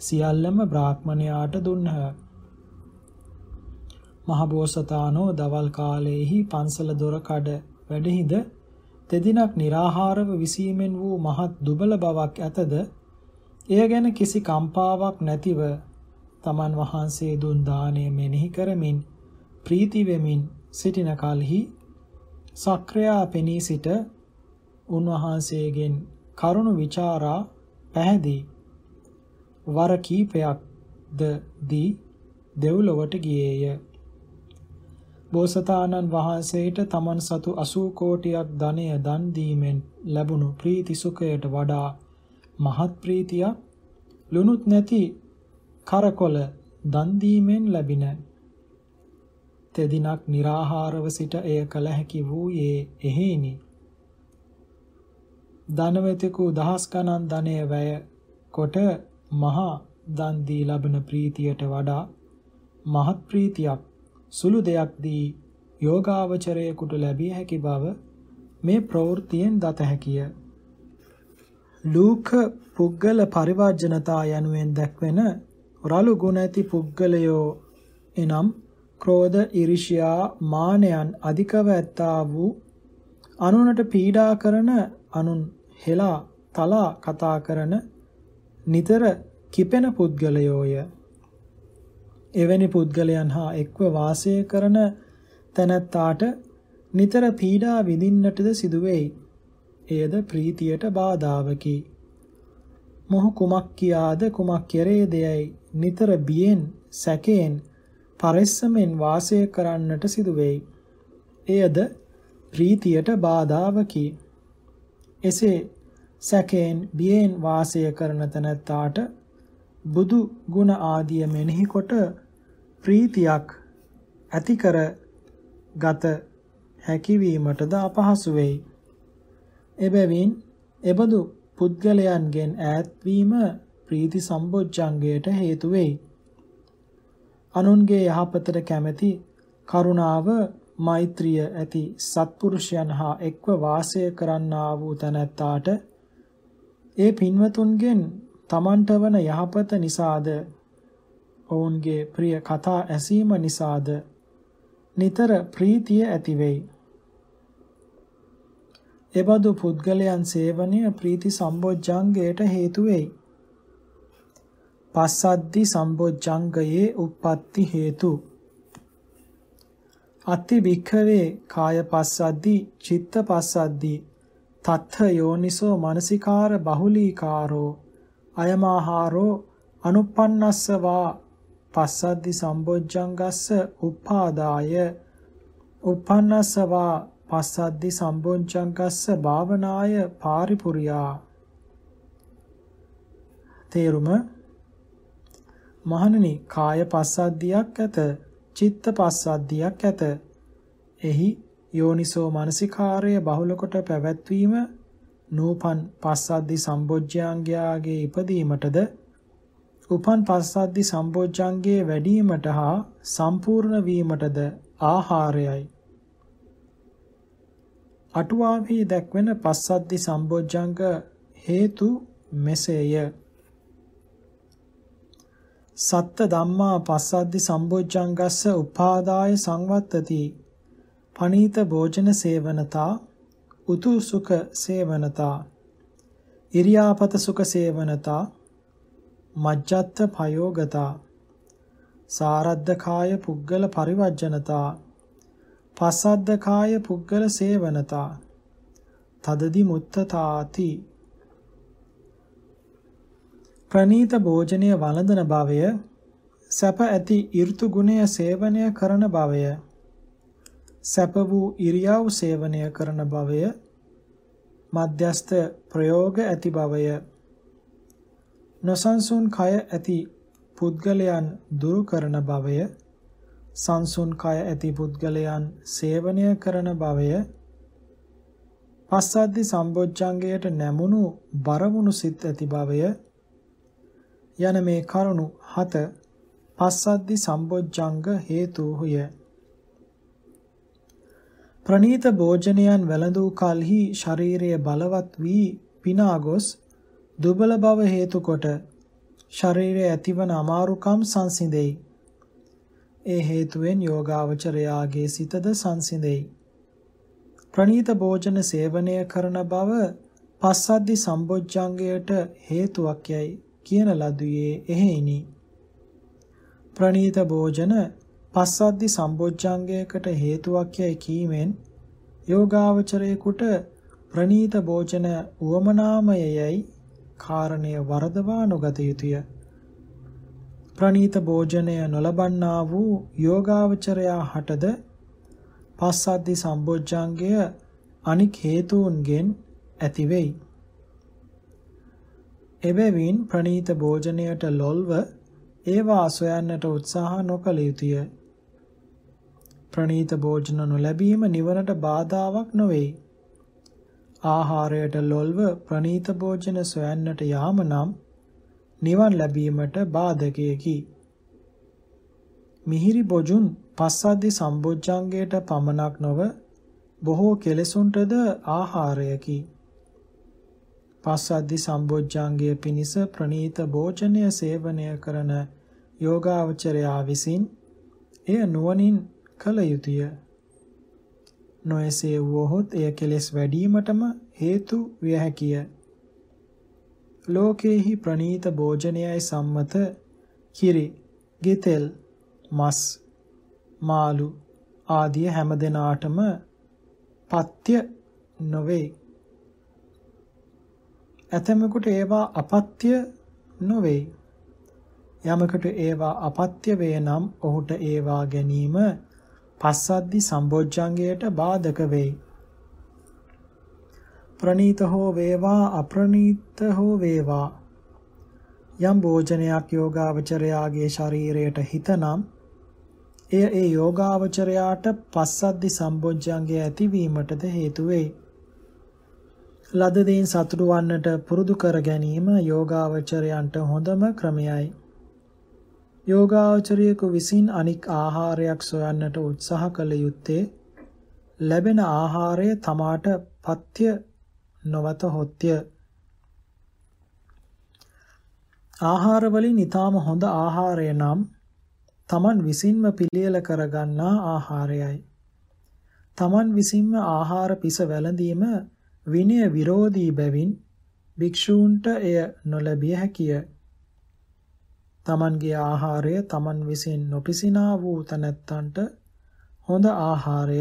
සියල්ලම බ්‍රාහ්මණයාට දුන්හ. මහබෝසතාණෝ දවල් කාලයේහි පන්සල දොර කඩ වැඩහිඳ දෙදිනක් निराහාරව විසීමෙන් වූ මහත් දුබල බවක් ඇතද එය ගැන කිසි කම්පාවක් නැතිව තමන් වහන්සේ දුන් දාණය මෙනෙහි කරමින් ප්‍රීති වෙමින් සිටින කලෙහි සක්‍රයා පෙනී සිට උන්වහන්සේගෙන් කරුණ ਵਿਚාරා පැහැදී වර කීපයක්ද දී දෙව්ලොවට ගියේය. බෝසතාණන් වහන්සේට තමන් සතු 80 කෝටියක් ධනය දන් දීමෙන් ලැබුණු ප්‍රීති සුඛයට වඩා මහත් ප්‍රීතියක් ලුණුත් නැති කරකොල දන් දීමෙන් ලැබින තෙදිනක් निराහාරව සිට එය කල හැකි වූයේ එහෙයිනි. ධනවතෙකු දහස් ගණන් ධනය වැය කොට මහා දන් දී ලබන ප්‍රීතියට වඩා මහත් ප්‍රීතියක් සුළු දෙයක් දී යෝගාවචරයෙකුට ලැබිය හැකි බව මේ ප්‍රවෘත්තියෙන් දත හැකිය. ලූක පුද්ගල පරිවර්ජනතා යනුවෙන් දැක්වෙන රළු ගුණ ඇති පුද්ගලයෝ එනම් ක්‍රෝධ ඉරිෂ්‍යා මානයන් අධිකව ඇත්තා වූ අනුනට පීඩා කරන අනුන් හෙලා තලා කතා කරන නිතර කිපෙන පුද්ගලයෝය. එවැනි පුද්ගලයන් හා එක්ව වාසය කරන තැනැත්තාට නිතර පීඩා විඳින්නටද සිදුවේයි එයද ප්‍රීතියට බාධාවකි. මොහු කුමක් කියාද කුමක් කෙරේදයයි නිතර බියෙන් සැකයෙන් පරිස්සමෙන් වාසය කරන්නට සිදුවේයි. එයද ප්‍රීතියට බාධාවකි. එසේ සැකයෙන් බියෙන් වාසය කරන තැනැත්තාට බුදු ගුණ ආදිය මෙනෙහි කොට ප්‍රීතියක් ඇති කර ගත හැකියවීමටද අපහසු වෙයි. එබැවින් එබඳු පුද්ගලයන්ගෙන් ඈත්වීම ප්‍රීති සම්බොජ්ජංගයට හේතු වෙයි. අනුන්ගේ යහපතට කැමැති කරුණාව මෛත්‍රිය ඇති සත්පුරුෂයන් හා එක්ව වාසය කරන්නා වූ තැනැත්තාට ඒ පින්වතුන්ගෙන් තමන්ට වන යහපත නිසාද ඔවුන්ගේ ප්‍රිය කතා ඇසීම නිසාද නිතර ප්‍රීතිය ඇති වෙයි. එබඳු පුද්ගලයන් සේවනය ප්‍රීති සම්බොජ්ජංගයට හේතු වෙයි. පස්සද්දි සම්බොජ්ජංගයේ උප්පත්ති හේතු අත්ති වික්ඛවේ කාය පස්සද්දි චිත්ත පස්සද්දි තත්ථ යෝනිසෝ මනසිකාර බහුලීකාරෝ අයමාහාරෝ අනුප්පන්නස්සවා පස්සද්දි සම්බොජ්ජංගස්ස උපාදාය උපන්නස්සවා පස්සද්දි සම්බොංචංකස්ස භාවනාය පාරිපුරියා. තේරුම මහණනි කාය පස්සද්ධියක් ඇත චිත්ත පස්සද්ධියක් ඇත. එහි යෝනිසෝ මානසිකාර්ය බහුල කොට පැවැත්වීම නූපන් පස්සද්ධි සම්බොජ්ජාංගයාගේ ඉපදීමටද උපන් පස්සද්ධි සම්බොජ්ජංගයේ වැඩිවීමට හා සම්පූර්ණ වීමටද ආහාරයයි. අටුවාවෙහි දැක්වෙන පස්සද්ධි සම්බොජ්ජංග හේතු මෙසේය. සත්ත ධම්මා පස්සද්ධි සම්බොජ්ජංගස්ස උපාදාය සංවත්තති. පනීත භෝජන සේවනතා උතු සුඛ සේවනතා ඉරියාපත සුඛ සේවනතා මජ්ජත්ත පයෝගතා සාරද්ධකාය පුද්ගල පරිවර්ජනතා පසද්දකාය පුද්ගල සේවනතා තදදි මුත්තතාති. ප්‍රනීත භෝජනය වළඳන භවය සැප ඇති ඍතු ගුණය සේවනය කරන භවය සැප වූ ඉරියව් සේවනය කරන භවය මධ්‍යස්ත ප්‍රයෝග ඇති භවය නොසන්සුන් කය ඇති පුද්ගලයන් දුරු කරන භවය සංසුන් කය ඇති පුද්ගලයන් සේවනය කරන භවය පස්සද්ධි සම්බොජ්ජංගයට නැමුණු බරමුණු සිත් ඇති භවය යන මේ කරුණු හත පස්සද්ධි සම්බොජ්ජංග හේතුහුය ප්‍රනීත භෝජනයන් වැළඳූ කලෙහි ශරීරය බලවත් වී පිනා ගොස් දුබල බව හේතු කොට ශරීරයේ ඇතිවන අමාරුකම් සංසිඳෙයි. ඒ හේතුවෙන් යෝගාවචරයාගේ සිතද සංසිඳෙයි. ප්‍රනීත භෝජන සේවනය කරන බව පස්සද්ධි සම්බොජ්ජංගයට හේතුවක් යයි කියන ලදුවේ එහෙයිනි. ප්‍රනීත භෝජන පස්සද්ධි සම්බොජ්ජංගයකට හේතුවක් යයි කීමෙන් යෝගාවචරයෙකුට ප්‍රනීත භෝජන උවමනාමයයි කාරණය වරදවා නොගත යුතුය. ප්‍රනීත භෝජනය නොලබන්නා වූ යෝගාවචරයා හටද පස්සද්ධි සම්බොජ්ජංගය අනික් හේතුන්ගෙන් ඇති වෙයි. එබැවින් ප්‍රනීත භෝජනයට ලොල්ව ඒවා සොයන්නට උත්සාහ නොකළ යුතුය. ප්‍රනීත භෝජන නොලැබීම නිවනට බාධාවක් නොවේ. ආහාරයට ලොල්ව ප්‍රනීත භෝජන සොයන්නට යාම නම් නිවන් ලැබීමට බාධකයකි. මිහිරි බොජුන් පස්සද්ධි සම්බොජ්ජංගයට පමණක් නොව බොහෝ කෙලෙසුන්ටද ආහාරයකි. පස්සද්ධි සම්බොජ්ජංගය පිණිස ප්‍රනීත භෝජනය සේවනය කරන යෝගාවචරයා විසින් එය නුවණින් කළ යුතුය. නොයසේ වුවහොත් එය කෙලෙස් වැඩිවීමටම හේතු විය හැකිය. ලෝකේහි ප්‍රනීත භෝජනයයි සම්මත කිරි, ගෙතෙල්, මස්, මාළු ආදී හැම දිනාටම පත්‍ය නොවේ. ඇතමෙකුට ඒවා අපත්‍ය නොවේ. යමකට ඒවා අපත්‍ය වේ නම් ඔහුට ඒවා ගැනීම පස්සද්දි සම්බොජ්ජංගයට බාධක වෙයි. ප්‍රනීත හෝ වේවා අප්‍රනීත හෝ වේවා යම් භෝජනයක් යෝගාවචරයාගේ ශරීරයට හිතනම් එය ඒ යෝගාවචරයාට පස්සද්දි සම්බොජ්ජංගය ඇතිවීමටද හේතු වෙයි. ලද දෙයින් සතුටු වන්නට පුරුදු කර ගැනීම යෝගාවචරයන්ට හොඳම ක්‍රමයයි. යෝගාචරයෙකු විසින් අනික් ආහාරයක් සොයන්නට උත්සාහ කළ යුත්තේ ලැබෙන ආහාරය තමාට පත්‍ය නොවත හොත්ය. ආහාර වලින් ඊටාම හොඳ ආහාරය නම් තමන් විසින්ම පිළියෙල කරගන්නා ආහාරයයි. තමන් විසින්ම ආහාර පිස වැළඳීම විනය විරෝධී බැවින් භික්ෂූන්ට එය නොලැබිය හැකිය. තමන්ගේ ආහාරය තමන් විසින් නොපිසිනා වූ තැනැත්තන්ට හොඳ ආහාරය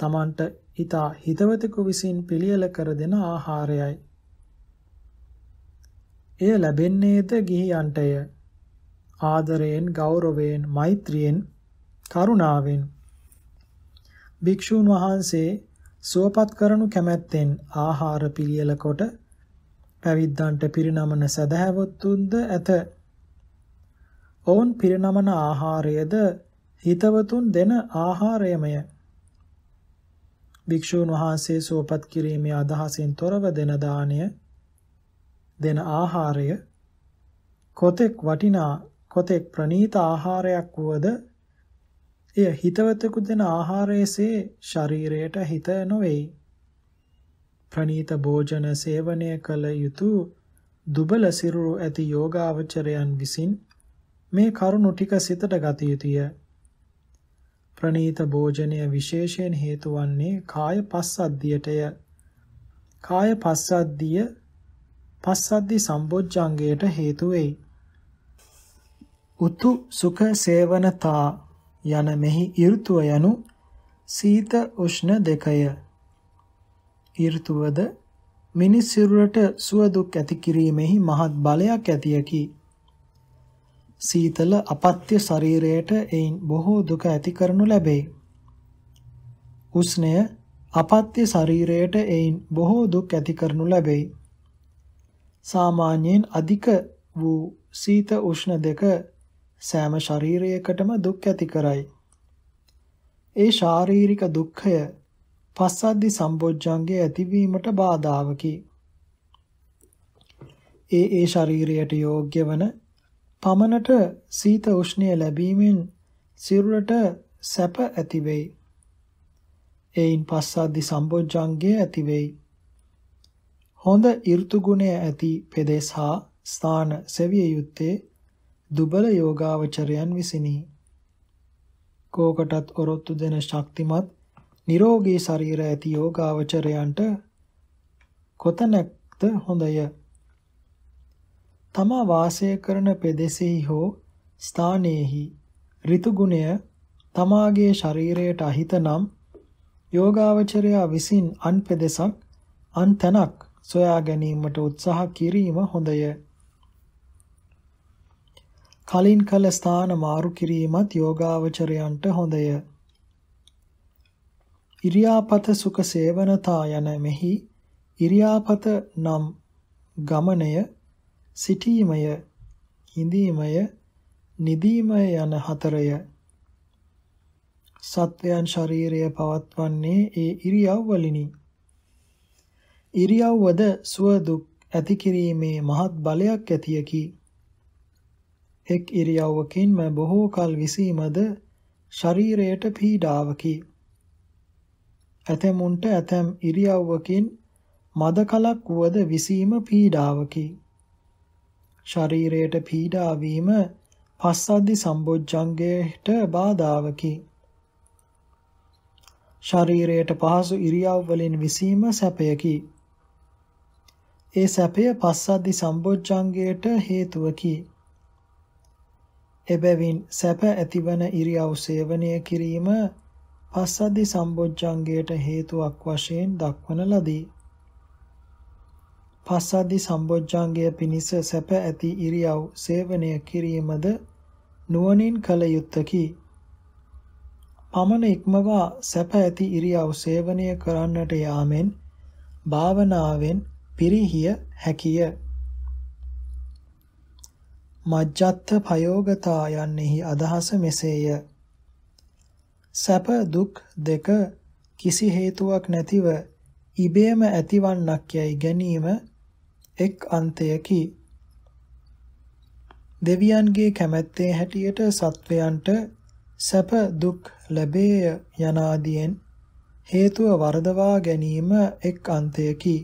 තමන්ට ඊතා හිතවතෙකු විසින් පිළියෙල කර දෙන ආහාරයයි. එය ලැබෙන්නේද ගිහියන්ටය. ආදරයෙන්, ගෞරවයෙන්, මෛත්‍රියෙන්, කරුණාවෙන්. භික්ෂූන් වහන්සේ සුවපත් කරනු කැමැත්තෙන් ආහාර පිළියෙල කොට පැවිද්දන්ට පිරිනමන සදහැවතුන්ද ඇත. ඔවුන් පිරිනමන ආහාරයද හිතවතුන් දෙන ආහාරයමය. භික්ෂූන් වහන්සේ සුවපත් කිරීමේ අදහසින් තොරව දෙන දාණය දෙන ආහාරය කොතෙක් වටිනා කොතෙක් ප්‍රණීත ආහාරයක් වුවද එය හිතවතෙකු දෙන ආහාරයේසේ ශරීරයට හිත නොවේයි. ප්‍රණීත භෝජන සේවනය කළ යුතු දුබල සිරුරු ඇති යෝගාවචරයන් විසින් මේ කරුණු ටික සිතට ගත යුතුය. ප්‍රණීත භෝජනය විශේෂයෙන් හේතු වන්නේ කාය පස්සද්ධියටය. කාය පස්සද්ධිය පස්සද්ධි සම්බොජ්ජංගයට හේතු වෙයි. උතු සුඛ සේවනතා යන මෙහි ඍතුව යනු සීත උෂ්ණ දෙකය. ඍතුවද මිනිස් සිරුරට සුව දුක් ඇති කිරීමෙහි මහත් බලයක් ඇතියකි. සීතල අපත්‍ය ශරීරයට එයින් බොහෝ දුක ඇති කරනු ලැබේ. උෂ්ණය අපත්‍ය ශරීරයට එයින් බොහෝ දුක් ඇති කරනු ලැබේ. සාමාන්‍යයෙන් අධික වූ සීත උෂ්ණ දෙක සෑම ශරීරයකටම දුක් ඇති කරයි. ඒ ශාරීරික දුක්ඛය පස්සද්ධි සම්බොජ්ජංගේ ඇතිවීමට බාධාවකි. ඒ ඒ ශරීරයට යෝග්‍ය වන පමණට සීත උෂ්ණය ලැබීමෙන් සිරුරට සැප ඇති වෙයි. එයින් පස්සද්ධි සම්බොජ්ජංගය ඇති වෙයි. හොඳ ඍතු ගුණය ඇති පෙදෙස් හා ස්ථාන සෙවිය යුත්තේ දුබල යෝගාවචරයන් විසිනි. කෝකටත් ඔරොත්තු දෙන ශක්තිමත් නිරෝගී ශරීර ඇති යෝගාවචරයන්ට කොතැනක්ද හොඳය තමා වාසය කරන පෙදෙසෙහි හෝ ස්ථානයේහි ඍතුගුණය තමාගේ ශරීරයට අහිත නම් යෝගාවචරයා විසින් අන් පෙදෙසක් අන් තැනක් සොයා ගැනීමට උත්සාහ කිරීම හොඳය. කලින් කල ස්ථාන මාරු කිරීමත් යෝගාවචරයන්ට හොඳය. ඉරියාපත සුඛ සේවනතා යන මෙහි ඉරියාපත නම් ගමනය සිටීමය, හිඳීමය, නිදීමය යන හතරය. සත්වයන් ශරීරය පවත්වන්නේ ඒ ඉරියව් වලිනි. ඉරියව්වද සුව දුක් ඇති කිරීමේ මහත් බලයක් ඇතියකි. එක් ඉරියව්වකින්ම බොහෝ කල විසීමද ශරීරයට පීඩාවකි. ඇතැමුන්ට ඇතැම් ඉරියව්වකින් මද කලක් වුවද විසීම පීඩාවකි. ශරීරයට පීඩා වීම පස්සද්ධි සම්බොජ්ජංගයට බාධාවකි. ශරීරයට පහසු ඉරියව් වලින් විසීම සැපයකි. ඒ සැපය පස්සද්ධි සම්බොජ්ජංගයට හේතුවකි. එබැවින් සැප ඇතිවන ඉරියව් සේවනය කිරීම පස්සද්ධි සම්බොජ්ජංගයට හේතුවක් වශයෙන් දක්වන ලදී. පස්සද්ධි සම්බොජ්ජංගය පිනිස සැප ඇති ඉරියව් සේවනය කිරීමද නුවණින් කල යුත්තකි. පමණ ඉක්මවා සැප ඇති ඉරියව් සේවනය කරන්නට යාමෙන් භාවනාවෙන් පිරිහිය හැකිය. මජ්ජත්ත ප්‍රයෝගතා යන්නේහි අදහස මෙසේය. සැප දුක් දෙක කිසි හේතුවක් නැතිව ඉබේම ඇතිවන්නක් යයි ගැනීම එක් අන්තයකි. දෙවියන්ගේ කැමැත්තේ හැටියට සත්වයන්ට සැප දුක් ලැබේ යනාදීන් හේතුව වරදවා ගැනීම එක් අන්තයකි.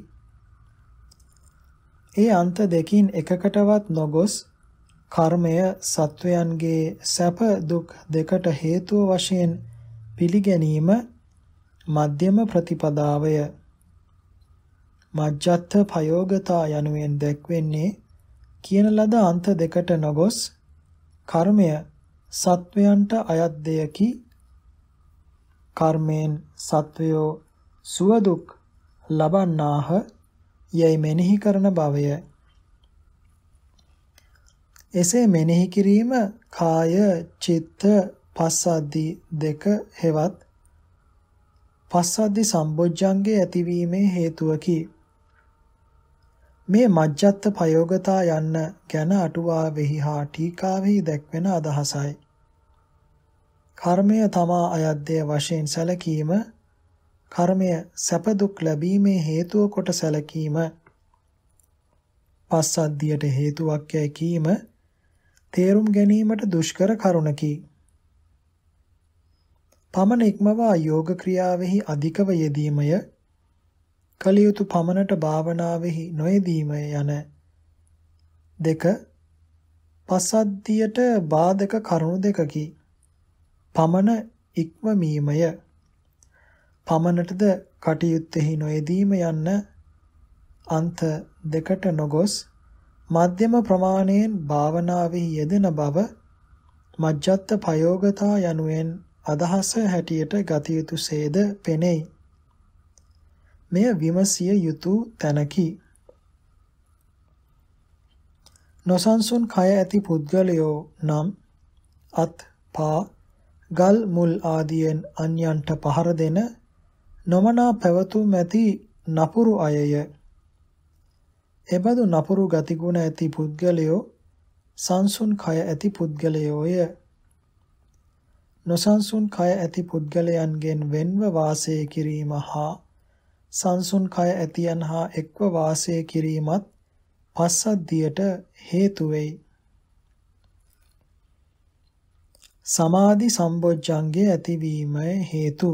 ඒ අන්ත දෙකින් එකකටවත් නොගොස් කර්මය සත්වයන්ගේ සැප දුක් දෙකට හේතුව වශයෙන් පිළිගැනීම මධ්‍යම ප්‍රතිපදාවය. මජ්ජත්ත ප්‍රයෝගතා යනුවෙන් දැක්වෙන්නේ කියන ලද අන්ත දෙකට නොගොස් කර්මය සත්වයන්ට අයත් දෙයකි. කර්මයෙන් සත්වයෝ සුව දුක් ලබන්නාහ යයි මෙනෙහි කරන බවය. එසේ මෙනෙහි කිරීම කාය චිත්ත පස්සද්ධි දෙක හෙවත් පස්සද්ධි සම්බොජ්ජංගේ ඇතිවීමේ හේතුවකි. මේ මජ්ජත් ප්‍රයෝගතා යන්න ගැන අටුවාවෙහි හා ටීකාවෙහි දැක්වෙන අදහසයි. කර්මය තමා අයද්දේ වශයෙන් සැලකීම කර්මය සැප දුක් ලැබීමේ හේතුව කොට සැලකීම පස්සද්ධියට හේතුවක් යැයි කීම තේරුම් ගැනීමට දුෂ්කර කරුණකි. පමණ ඉක්මවා යෝග ක්‍රියාවෙහි අධිකව යෙදීමය කලියුතු පමණට භාවනාවෙහි නොයෙදීමය යන දෙක පසද්දියට බාධක කරුණු දෙකකි. පමණ ඉක්මවීමය පමණටද කටයුත්තේහි නොයෙදීම යන්න අන්ත දෙකට නොගොස් මධ්‍යම ප්‍රමාණයෙන් භාවනාවෙහි යෙදෙන බව මජ්ජත් ප්‍රයෝගතා යනුවෙන් අදහස හැටියට ගත යුතුසේද පෙනෙයි. මෙය විමසිය යුතු තැනකි. නොසන්සුන් කය ඇති පුද්ගලයෝ නම් අත් පා ගල් මුල් ආදියෙන් අන්‍යන්ට පහර දෙන නොමනා පැවතුම් ඇති නපුරු අයය. එබඳු නපුරු ගතිගුණ ඇති පුද්ගලයෝ සංසුන් කය ඇති පුද්ගලයෝය. නොසන්සුන් කය ඇති පුද්ගලයන්ගෙන් වෙන්ව වාසය කිරීම හා සංසුන් කය ඇතියන් හා එක්ව වාසය කිරීමත් පස්සද්ධියට හේතු වෙයි. සමාධි සම්බොජ්ජංගේ ඇතිවීමේ හේතු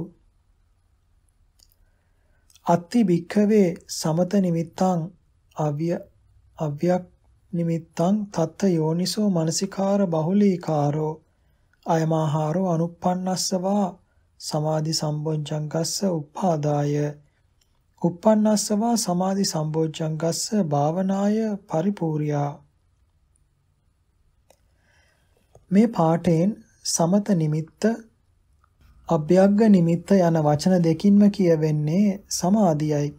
අත්ති භික්ඛවේ සමත නිමිත්තං අව්‍ය අව්‍යක් නිමිත්තං තත්ත යෝනිසෝ මනසිකාර බහුලීකාරෝ අයමාහාරෝ අනුප්පන්නස්සවා සමාධි සම්බොජ්ජංගස්ස උපාදාය උප්පන්නස්සවා සමාධි සම්බොජ්ජංගස්ස භාවනාය පරිපූර්යා මේ පාඨයෙන් සමත නිමිත්ත අභ්‍යග්ග නිමිත්ත යන වචන දෙකින්ම කියවෙන්නේ සමාධියයි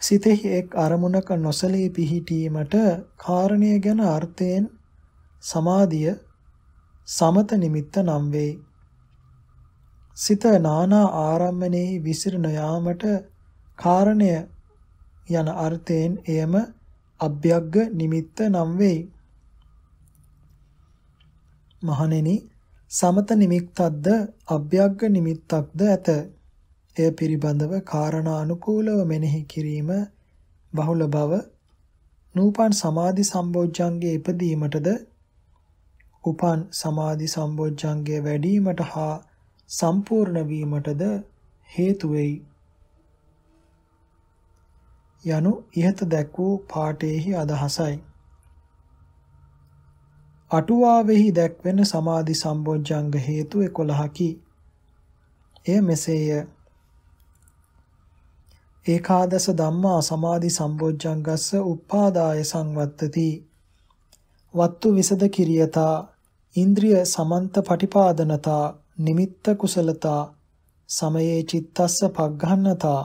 සිතෙහි එක් අරමුණක නොසලී පිහිටීමට කාරණය ගැන අර්ථයෙන් සමාධිය සමත නිමිත්ත නම් වේ. සිත නානා ආරම්මණයෙහි විසිරණ යාමට කාරණය යන අර්ථයෙන් එයම අභ්‍යග්ග නිමිත්ත නම් වෙයි. මහණෙනි සමත නිමිත්තක්ද අභ්‍යග්ග නිමිත්තක්ද ඇත. එය පිළිබඳව කාරණානුකූලව මෙනෙහි කිරීම බහුල බව නූපන් සමාධි සම්බෝධ්‍යංගේ ඉපදීමටද උපන් සමාධි සම්බොජ්ජංගය වැඩිවීමට හා සම්පූර්ණ වීමටද හේතු වෙයි. යනු ඉහත දැක් වූ පාඨයේහි අදහසයි. අටුවාවෙහි දැක්වෙන සමාධි සම්බොජ්ජංග හේතු 11කි. එය මෙසේය. ඒකාදස ධම්මා සමාධි සම්බොජ්ජංගස්ස උපාදාය සංවත්තති. වත්තු විසද කිරියතා ඉන්ද්‍රිය සමන්ත පටිපාදනතා නිමිත්ත කුසලතා සමයේ චිත්තස්ස පග්ඝන්නතා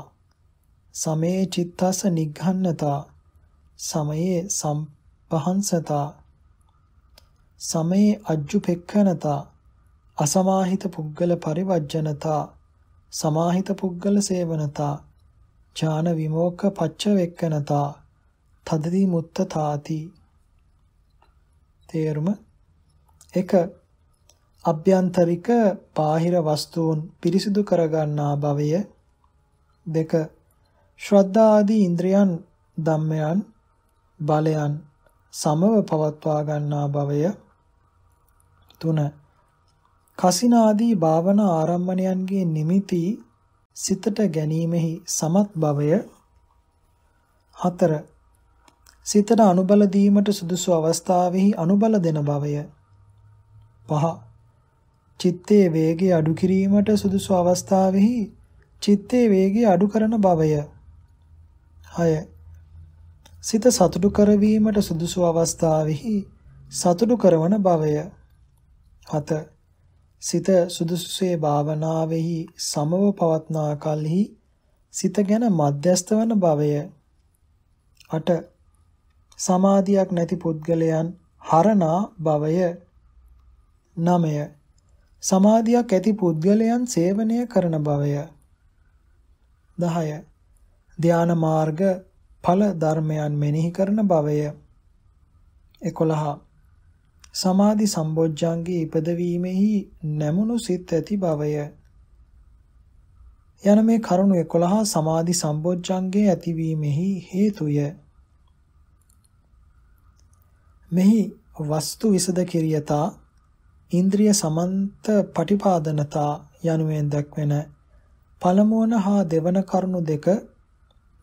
සමයේ චිත්තස්ස නිග්ඝන්නතා සමයේ සම්පහන්සතා සමයේ අජ්ජුපෙක්ඛනතා අසමාහිත පුද්ගල පරිවර්ජනතා සමාහිත පුද්ගල සේවනතා ඥාන විමෝක්ඛ පච්ච වෙක්කනතා තදදී මුත්තතාති තේරුම 1 අභ්‍යන්තරික බාහිර වස්තුන් පිරිසිදු කරගන්නා භවය 2 ශ්‍රද්ධා ආදී ඉන්ද්‍රයන් ධම්මයන් බලයන් සමව පවත්වා ගන්නා භවය 3 කසින ආදී භාවනා ආරම්මණයන්ගේ නිමිති සිතට ගැනීමෙහි සමත් භවය 4 සිතට අනුබල දීමට සුදුසු අවස්ථාවෙහි අනුබල දෙන භවය. 5. චිත්තේ වේගය අඩු කිරීමට සුදුසු අවස්ථාවෙහි චිත්තේ වේගය අඩු කරන භවය. 6. සිත සතුටු කරවීමට සුදුසු අවස්ථාවෙහි සතුටු කරවන භවය. 7. සිත සුදුසුසේ භාවනාවෙහි සමව පවත්නා කලෙහි සිත ගැන මධ්‍යස්ත වන භවය. 8. සමාධියක් නැති පුද්ගලයන් හරණා භවය නමය සමාධියක් ඇති පුද්ගලයන් සේවනය කරන භවය 10 ධානා මාර්ග ඵල ධර්මයන් මෙනෙහි කරන භවය 11 සමාධි සම්බොජ්ජංගේ ඉපදවීමෙහි නැමුණු සිත් ඇති භවය යන මේ කරුණු 11 සමාධි සම්බොජ්ජංගේ ඇතිවීමෙහි හේතුය. මෙහි වස්තු විසද කිරියතා ඉන්ද්‍රිය සමන්ත පටිපාදනතා යනුවෙන් දක්වන පළමුවන හා දෙවන කරුණු දෙක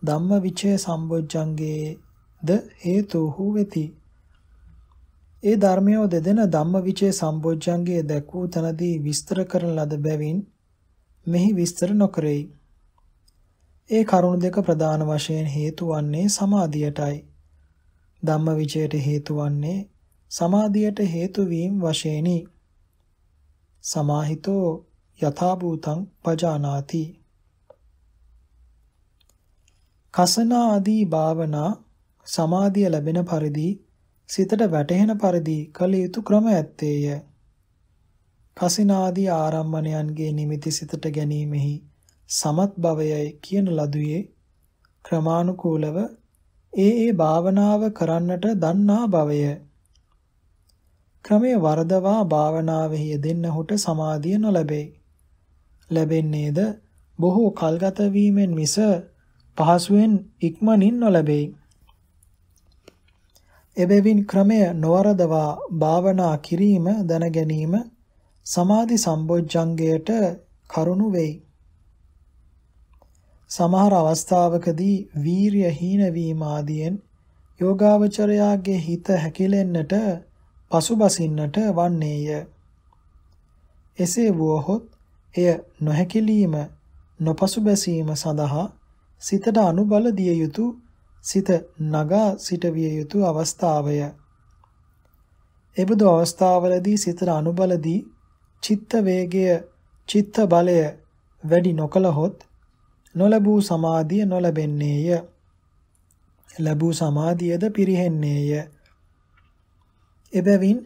ධම්මවිචය සම්බොජ්ජංගේද හේතුහු වෙති. ඒ ධර්මයෝ දෙදෙන ධම්මවිචය සම්බොජ්ජංගයේ දැක්වූ තනදී විස්තර කරන ලද බැවින් මෙහි විස්තර නොකරෙයි. ඒ කරුණු දෙක ප්‍රධාන වශයෙන් හේතු වන්නේ සමාධියටයි. ධම්මවිචයට හේතු වන්නේ සමාධියට හේතු වීම වශයෙනි. සමාහිතෝ යථාභූතං පජානාති කසනා ආදී භාවනා සමාධිය ලැබෙන පරිදි සිතට වැටහෙන පරිදි කළ යුතු ක්‍රම ඇත්තේය. කසිනාදී ආරම්මණයන්ගේ නිමිති සිතට ගැනීමෙහි සමත් භවයයි කියන ලදුවේ ක්‍රමානුකූලව ඒ ඒ භාවනාව කරන්නට දන්නා භවය ක්‍රමයේ වරදවා භාවනාවෙහි යෙදෙන්නහුට සමාධිය නොලැබේ. ලැබෙන්නේද බොහෝ කල්ගත වීමෙන් මිස පහසුවෙන් ඉක්මනින් නොලැබේ. එබැවින් ක්‍රමය නොවරදවා භාවනා කිරීම දැන ගැනීම සමාධි සම්බොජ්ජංගයට කරුණු වෙයි. සමහර අවස්ථාවකදී වීරිය හීන වීම ආදියෙන් යෝගාවචරයාගේ හිත හැකිලෙන්නට පසුබසින්නට වන්නේය. එසේ වුවහොත් එය නොහැකිලීම නොපසුබැසීම සඳහා සිතට අනුබල දිය යුතු සිත නගා සිටවිය යුතු අවස්ථාවය. එබඳු අවස්ථාවලදී සිතට අනුබල දී චිත්ත වේගය චිත්ත බලය වැඩි නොකලහොත් නොලැබූ සමාධිය නොලැබෙන්නේය. ලැබූ සමාධියද පිරිහෙන්නේය. එබැවින්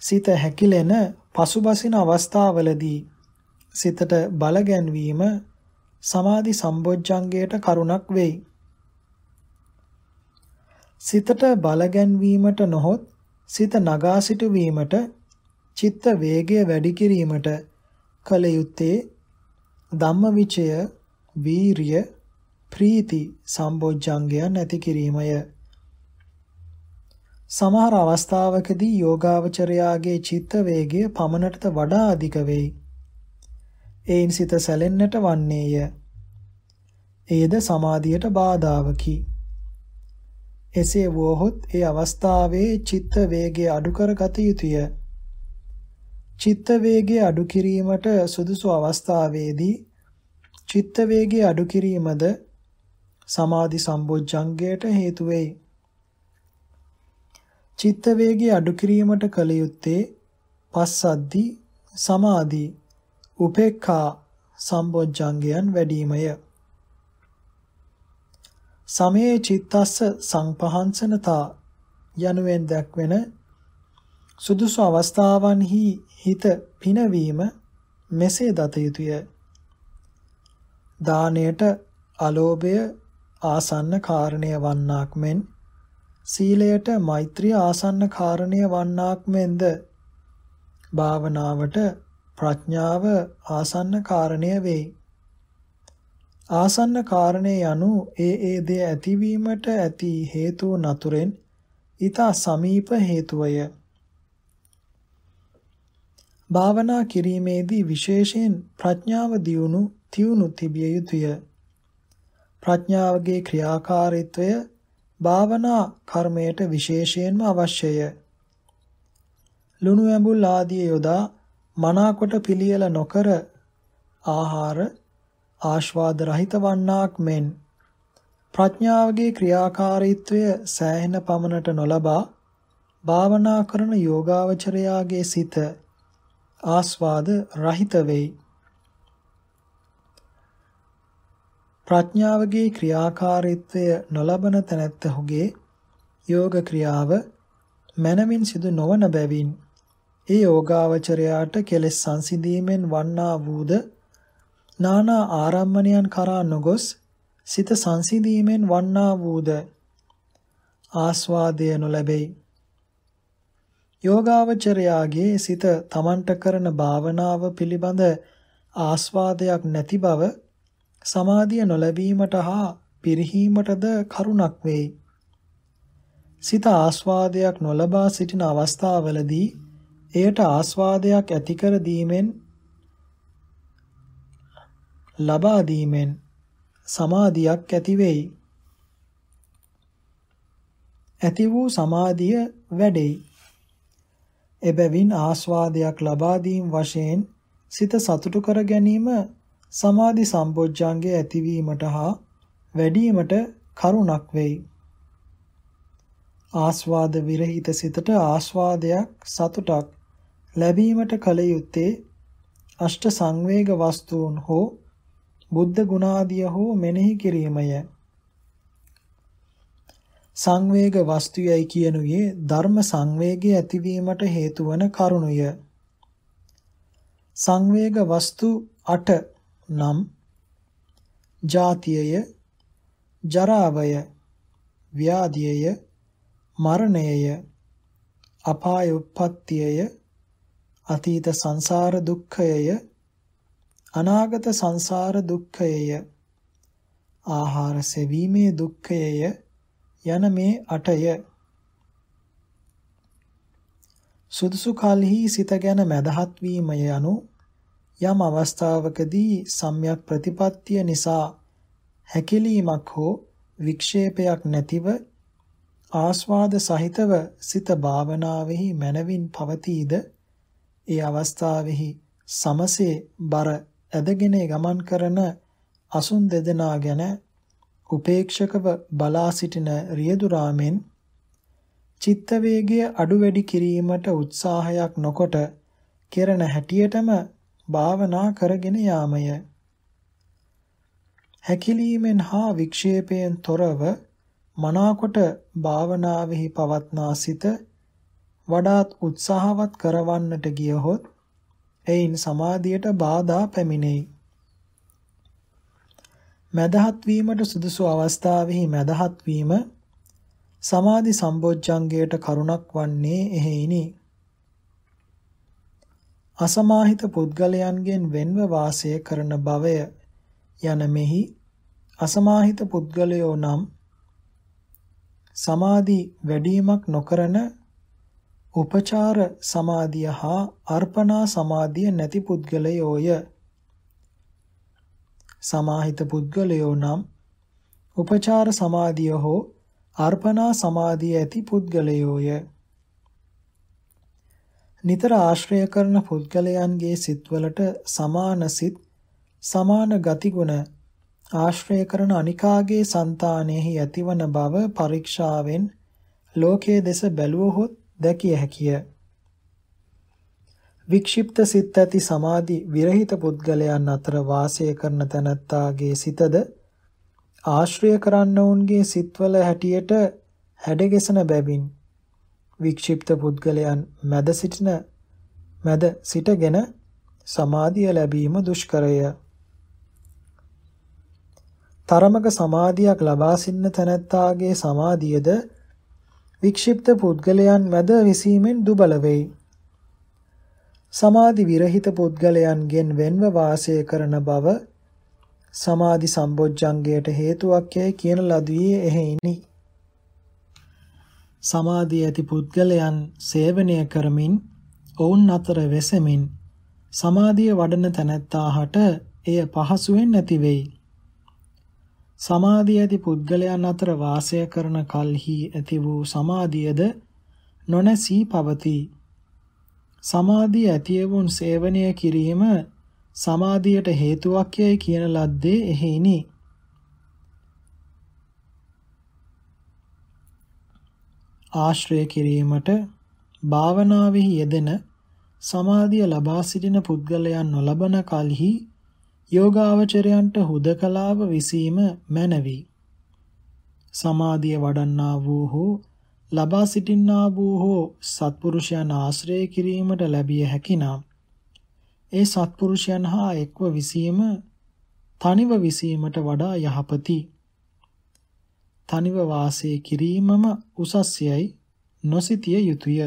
සිත හැකිලෙන පසුබසින අවස්ථාවලදී සිතට බල ගැන්වීම සමාධි සම්බොජ්ජංගයට කරුණක් වෙයි. සිතට බල ගැන්වීමට නොහොත් සිත නගා සිටුවීමට චිත්ත වේගය වැඩි කිරීමට කල යුත්තේ ධම්මවිචය වීරිය ප්‍රීති සම්බොජ්ජංගයන් ඇති කිරීමය. සමහර අවස්ථාවකදී යෝගාවචරයාගේ චිත්ත වේගය පමණටද වඩා අධික වෙයි. ඒන් සිත සැලෙන්නට වන්නේය. එයද සමාධියට බාධාවකි. එසේ වුවහොත් ඒ අවස්ථාවේ චිත්ත වේගය අඩු කරගත යුතුය. චිත්ත වේගය අඩු කිරීමට සුදුසු අවස්ථාවේදී චිත්ත වේගය අඩු කිරීමද සමාධි සම්බොජ්ජංගයට හේතු වෙයි. චිත්ත වේගය අඩු කිරීමට කල යුත්තේ පස්සද්ධි සමාධි උපේක්ඛා සම්බොජ්ජංගයන් වැඩිමය. සමයේ චිත්තස්ස සංපහන්සනතා යනුවෙන් දැක්වෙන සුදුසු අවස්ථාවන්හි හිත පිනවීම මෙසේ දත යුතුය. දාණයට අලෝභය ආසන්න කාරණය වන්නාක් මෙන් සීලයට මෛත්‍රිය ආසන්න කාරණය වන්නාක් මෙන්ද භාවනාවට ප්‍රඥාව ආසන්න කාරණය වෙයි. ආසන්න කාරණේ යනු ඒ ඒ දේ ඇතිවීමට ඇති හේතු නතුරෙන් ඊතා සමීප හේතුවය. භාවනා කිරීමේදී විශේෂයෙන් ප්‍රඥාව දියුණු තියුණු තිබිය යුතුය. ප්‍රඥාවගේ ක්‍රියාකාරීත්වය භාවනා කර්මයට විශේෂයෙන්ම අවශ්‍යය. ලුණු ඇඹුල් ආදී යොදා මනාකොට පිළියෙල නොකර ආහාර ආශ්වාද රහිත වන්නාක් මෙන් ප්‍රඥාවගේ ක්‍රියාකාරීත්වය සෑහෙන පමණට නොලබා භාවනා කරන යෝගාවචරයාගේ සිත ආස්වාද රහිත වෙයි. ප්‍රඥාවගේ ක්‍රියාකාරීත්වය නොලබන තැනැත්තහුගේ යෝග ක්‍රියාව මනමින් සිදු නොවන බැවින් ඒ යෝගාවචරයාට කෙලෙස් සංසිඳීමෙන් වන්නා වූද නානා ආරම්මණයන් කරා නොගොස් සිත සංසිඳීමෙන් වන්නා වූද ආස්වාදය නොලැබෙයි. යෝගාවචරයාගේ සිත තමන්ට කරන භාවනාව පිළිබඳ ආස්වාදයක් නැති බව සමාධිය නොලැබීමට හා පිරිහීමටද කරුණක් වෙයි. සිත ආස්වාදයක් නොලබා සිටින අවස්ථාවලදී එයට ආස්වාදයක් ඇති කර දීමෙන් ලබා දීමෙන් සමාධියක් ඇති වෙයි. ඇති වූ සමාධිය වැඩෙයි. එබැවින් ආස්වාදයක් ලබා දීම වශයෙන් සිත සතුටු කර ගැනීම සමාධි සම්බොජ්ජංගේ ඇතිවීමට හා වැඩිවීමට කරුණක් වෙයි. ආස්වාද විරහිත සිතට ආස්වාදයක් සතුටක් ලැබීමට කල යුත්තේ අෂ්ට සංවේග වස්තුන් හෝ බුද්ධ ගුණාදිය හෝ මෙනෙහි කිරීමය. සංවේග වස්තුයයි කියනුයේ ධර්ම සංවේගය ඇතිවීමට හේතු වන කරුණය. සංවේග වස්තු 8 නම් ජාතියය, ජරාවය, ව්‍යාධියය, මරණයය, අපාය උප්පත්තියය, අතීත සංසාර දුක්ඛයය, අනාගත සංසාර දුක්ඛයය, ආහාර සෙවීමේ දුක්ඛයය යන මේ අටය. සුදුසු කලෙහි සිත ගැන මදහත් වීම යනු යම් අවස්ථාවකදී සම්‍යක් ප්‍රතිපත්තිය නිසා හැකිලීමක් හෝ වික්ෂේපයක් නැතිව ආස්වාද සහිතව සිත භාවනාවෙහි මනවින් පවතීද? ඒ අවස්ථාවෙහි සමසේ බර ඇදගෙන ගමන් කරන අසුන් දෙදෙනා ගැන උපේක්ෂකව බලා සිටින රියදුරාමෙන් චිත්ත වේගය අඩු වැඩි කිරීමට උත්සාහයක් නොකොට කෙරෙන හැටියටම භාවනා කරගෙන යාමය. හැකිලීමෙන් හා වික්ෂේපයෙන් තොරව මනාකොට භාවනාවෙහි පවත්නා සිත වඩාත් උත්සාහවත් කරවන්නට ගියහොත් එයින් සමාධියට බාධා පැමිණෙයි. මදහත් වීමට සුදුසු අවස්ථාවෙහි මදහත් වීම සමාධි සම්බොජ්ජංගයට කරුණක් වන්නේ එහෙයිනි. අසමාහිත පුද්ගලයන්ගෙන් වෙන්ව වාසය කරන බවය යන මෙහි අසමාහිත පුද්ගලයෝ නම් සමාධි වැඩිවීමක් නොකරන උපචාර සමාධිය හා අර්පණා සමාධිය නැති පුද්ගලයෝය. සමාහිත පුද්ගලයෝ නම් උපචාර සමාධිය හෝ අර්පණා සමාධිය ඇති පුද්ගලයෝය. නිතර ආශ්‍රය කරන පුද්ගලයන්ගේ සිත්වලට සමාන සිත් සමාන ගතිගුණ ආශ්‍රය කරන අනිකාගේ సంతානෙහි ඇතිවන බව පරීක්ෂාවෙන් ලෝකයේ දෙස බැලුවහොත් දැකිය හැකිය. වික්ෂිප්ත සිත් ඇති සමාධි විරහිත පුද්ගලයන් අතර වාසය කරන තැනැත්තාගේ සිතද ආශ්‍රය කරන්නවුන්ගේ සිත්වල හැටියට හැඩගෙසන බැවින් වික්ෂිප්ත පුද්ගලයන් මැද සිටින මැද සිටගෙන සමාධිය ලැබීම දුෂ්කරය. තරමක සමාධියක් ලබා සිටින තැනැත්තාගේ සමාධියද වික්ෂිප්ත පුද්ගලයන් මැද විසීමෙන් දුබල වෙයි. සමාධි විරහිත පුද්ගලයන්ගෙන් වෙන්ව වාසය කරන බව සමාධි සම්බොජ්ජංගයට හේතුවක් යයි කියන ලදුවේ එහෙයිනි. සමාධිය ඇති පුද්ගලයන් සේවනය කරමින් ඔවුන් අතර වෙසෙමින් සමාධිය වඩන තැනැත්තාහට එය පහසුවෙන් නැති වෙයි. සමාධිය ඇති පුද්ගලයන් අතර වාසය කරන කල්හි ඇති වූ සමාධියද නොනැසී පවතී. සමාධිය ඇතිවුන් සේවනය කිරීම සමාධියට හේතුවක් යයි කියන ලද්දේ එහෙයිනි. ආශ්‍රය කිරීමට භාවනාවෙහි යෙදෙන සමාධිය ලබා සිටින පුද්ගලයන් නොලබන කලෙහි යෝගාවචරයන්ට හුදකලාව විසීම මැනවි. සමාධිය වඩන්නා වූ හෝ ලබා සිටින්නා වූ හෝ සත්පුරුෂයන් ආශ්‍රය කිරීමට ලැබිය හැකිනම් ඒ සත්පුරුෂයන් හා එක්ව විසීම තනිව විසීමට වඩා යහපති. තනිව වාසය කිරීමම උසස්යයි නොසිතිය යුතුය.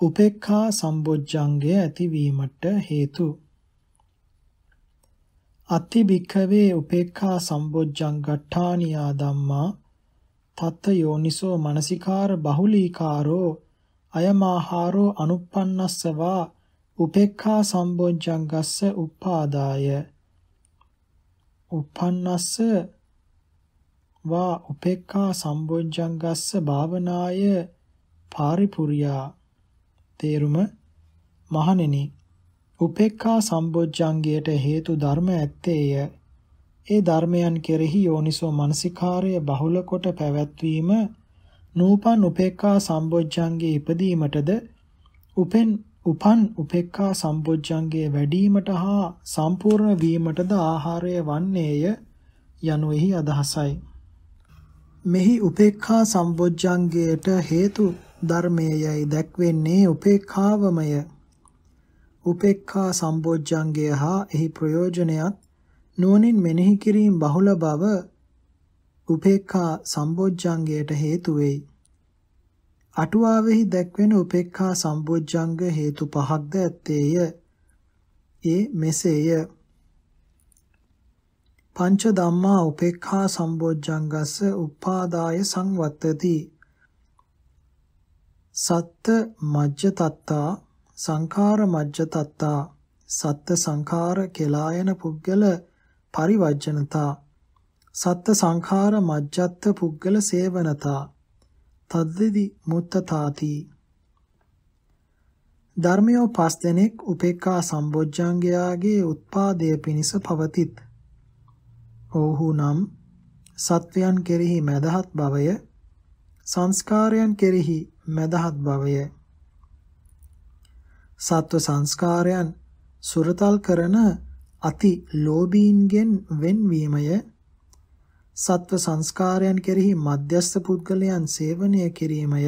උපේක්ඛා සම්බොජ්ජංගය ඇතිවීමට හේතු. අත්ති භික්ඛවේ උපේක්ඛා සම්බොජ්ජංගට්ඨානියා ධම්මා තත්ත යෝනිසෝ මනසිකාර බහුලීකාරෝ අයමාහාරෝ අනුප්පන්නස්සවා උපේක්ඛා සම්බොජ්ජංගස්ස උපාදාය උපන්නස්ස වා උපේක්ඛා සම්බොජ්ජංගස්ස භාවනාය පාරිපුරියා. තේරුම මහණෙනි උපේක්ඛා සම්බොජ්ජංගයට හේතු ධර්ම ඇත්තේය ඒ ධර්මයන් කෙරෙහි යෝනිසෝ මනසිකාරය බහුල කොට පැවැත්වීම නූපන් උපේක්ඛා සම්බොජ්ජංගේ ඉපදීමටද උපෙන් උපන් උපේක්ඛා සම්බොජ්ජංගේ වැඩිවීමට හා සම්පූර්ණ වීමටද ආහාරය වන්නේය යනුෙහි අදහසයි. මෙහි උපේක්ඛා සම්බොජ්ජංගයට හේතු ධර්මයේයි දැක්වෙන්නේ උපේක්ඛාවමය. උපේක්ඛා සම්බොජ්ජංගය හා එහි ප්‍රයෝජනයත් නුවණින් මෙනෙහි කිරීම බහුල බව උපේක්ඛා සම්බොජ්ජංගයට හේතු වෙයි. අටුවාවෙහි දැක්වෙන උපේක්ඛා සම්බොජ්ජංග හේතු පහක්ද ඇත්තේය. ඒ මෙසේය. පංච ධම්මා උපේක්ඛා සම්බොජ්ජංගස්ස උපාදාය සංවත්තති. සත්ත මජ්ජ තත්තා සංඛාර මජ්ජ තත්තා සත්ත සංඛාර කෙලායන පුද්ගල පරිවර්ජනතා සත්ත සංඛාර මජ්ජත්ත පුද්ගල සේවනතා තද්දි මුත්තතාති ධර්මයෝ පස් දෙනෙක් උපේක්ඛා සම්බොජ්ජංගයාගේ උත්පාදය පිණිස පවතිත්. ඔව්හු නම් සත්වයන් කෙරෙහි මදහත් බවය සංස්කාරයන් කෙරෙහි මදහත් බවය. සත්ව සංස්කාරයන් සුරතල් කරන අති ලෝභීන්ගෙන් වෙන්වීමය. සත්ව සංස්කාරයන් කෙරෙහි මධ්‍යස්ථ පුද්ගලයන් සේවනය කිරීමය.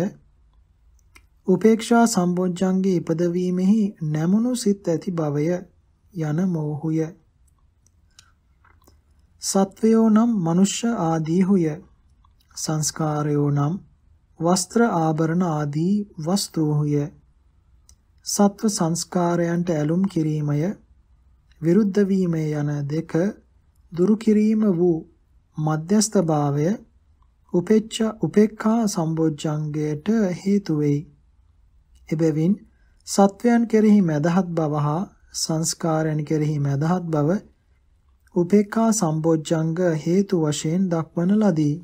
උපේක්ෂා සම්බොජ්ජංගේ ඉපදවීමෙහි නැමුණු සිත් ඇති බවය යන මෝහුය සත්වයෝ නම් මනුෂ්‍ය ආදීහුය. සංස්කාරයෝ නම් වස්ත්‍ර ආභරණ ආදී වස්තුහුය සත්ව සංස්කාරයන්ට ඇලුම් කිරීමය විරුද්ධ වීම යන දෙක දුරු කිරීම වූ මධ්‍යස්ථභාවය උපේච්ඡ උපේක්ඛා සම්බොජ්ජංගයට හේතු වෙයි. එබැවින් සත්වයන් කෙරෙහි මදහත් බව හා සංස්කාරයන් කෙරෙහි මදහත් බව උපේක්ඛා සම්බොජ්ජංග හේතු වශයෙන් දක්වන ලදී.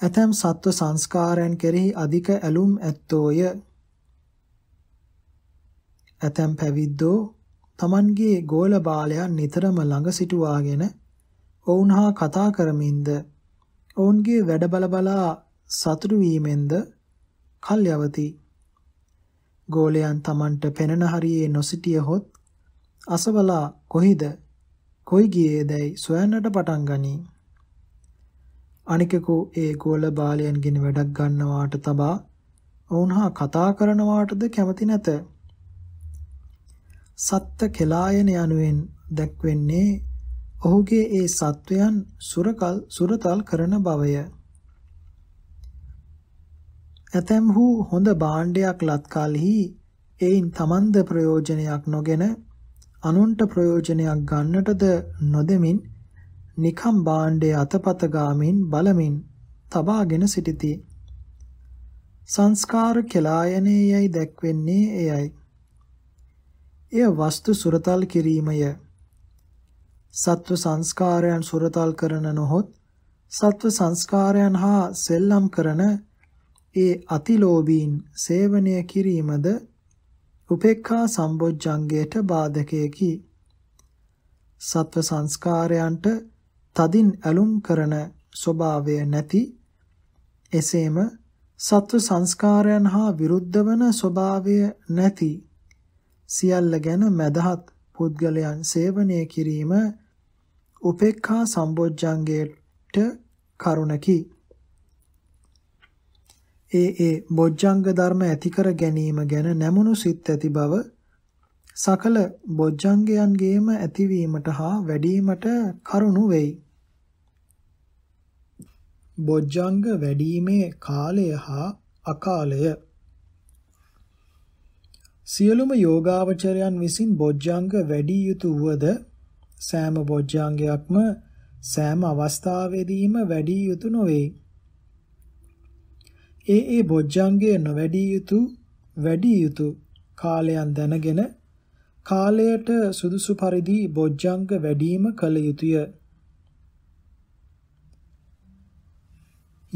ඇතම් සත්ව සංස්කාරයන් කෙරෙහි අධික ඇලුම් ඇත්තෝය. ඇතම් පැවිද්දෝ Tamanගේ ගෝල බාලයන් නිතරම ළඟ සිටුවාගෙන ඔවුන් හා කතා කරමින්ද ඔවුන්ගේ වැඩ බල බලා සතුටු වීමෙන්ද කල් යවති. ගෝලයන් Tamanට පෙනෙන හරියේ නොසිටියහොත් අසවලා කොහිද කොයි ගියේදයි සොයන්නට පටන් ගනී. අනිකකෝ ඒ ගෝල බාලයන්ගෙන වැඩක් ගන්නවාට තබා ඔවුන් හා කතා කරනවාටද කැමති නැත. සත්ත්‍ය කෙලායන යනුවෙන් දැක්වෙන්නේ ඔහුගේ ඒ සත්වයන් සුරකල් සුරතල් කරන බවය. ඇතැම්හු හොඳ භාණ්ඩයක් ලත් කලෙහි එයින් තමන්ද ප්‍රයෝජනයක් නොගෙන අනුන්ට ප්‍රයෝජනයක් ගන්නටද නොදෙමින් නිකම් භාණ්ඩය අතපත ගාමින් බලමින් තබාගෙන සිටිති. සංස්කාර කෙලායනේයයි දැක්වෙන්නේ එයයි. එය වස්තු සුරතල් කිරීමය. සත්ව සංස්කාරයන් සුරතල් කරන නොහොත් සත්ව සංස්කාරයන් හා සෙල්ලම් කරන ඒ අතිලෝභීන් සේවනය කිරීමද උපේක්ඛා සම්බොජ්ජංගයට බාධකයකි. සත්ව සංස්කාරයන්ට තදින් ඇලුම් කරන ස්වභාවය නැති එසේම සත්ව සංස්කාරයන් හා විරුද්ධ වන ස්වභාවය නැති සියල්ල ගැන මදහත් පුද්ගලයන් සේවනය කිරීම උපේක්ඛා සම්බොජ්ජංගයට කරුණකි. ඒ ඒ බොජ්ජංග ධර්ම ඇති කර ගැනීම ගැන නැමුණු සිත් ඇති බව සකල බොජ්ජංගයන්ගේම ඇතිවීමට හා වැඩිවීමට කරුණු වෙයි. බොජ්ජංග වැඩිීමේ කාලය හා අකාලය සියලුම යෝගාවචරයන් විසින් බොජ්ජංග වැඩි යුතු වුවද සෑම බොජ්ජංගයක්ම සෑම අවස්ථාවෙදීම වැඩි යුතු නොවේ. ඒ ඒ බොජ්ජංගය නොවැඩි යුතු වැඩි යුතු කාලයන් දැනගෙන කාලයට සුදුසු පරිදි බොජ්ජංග වැඩිම කළ යුතුය.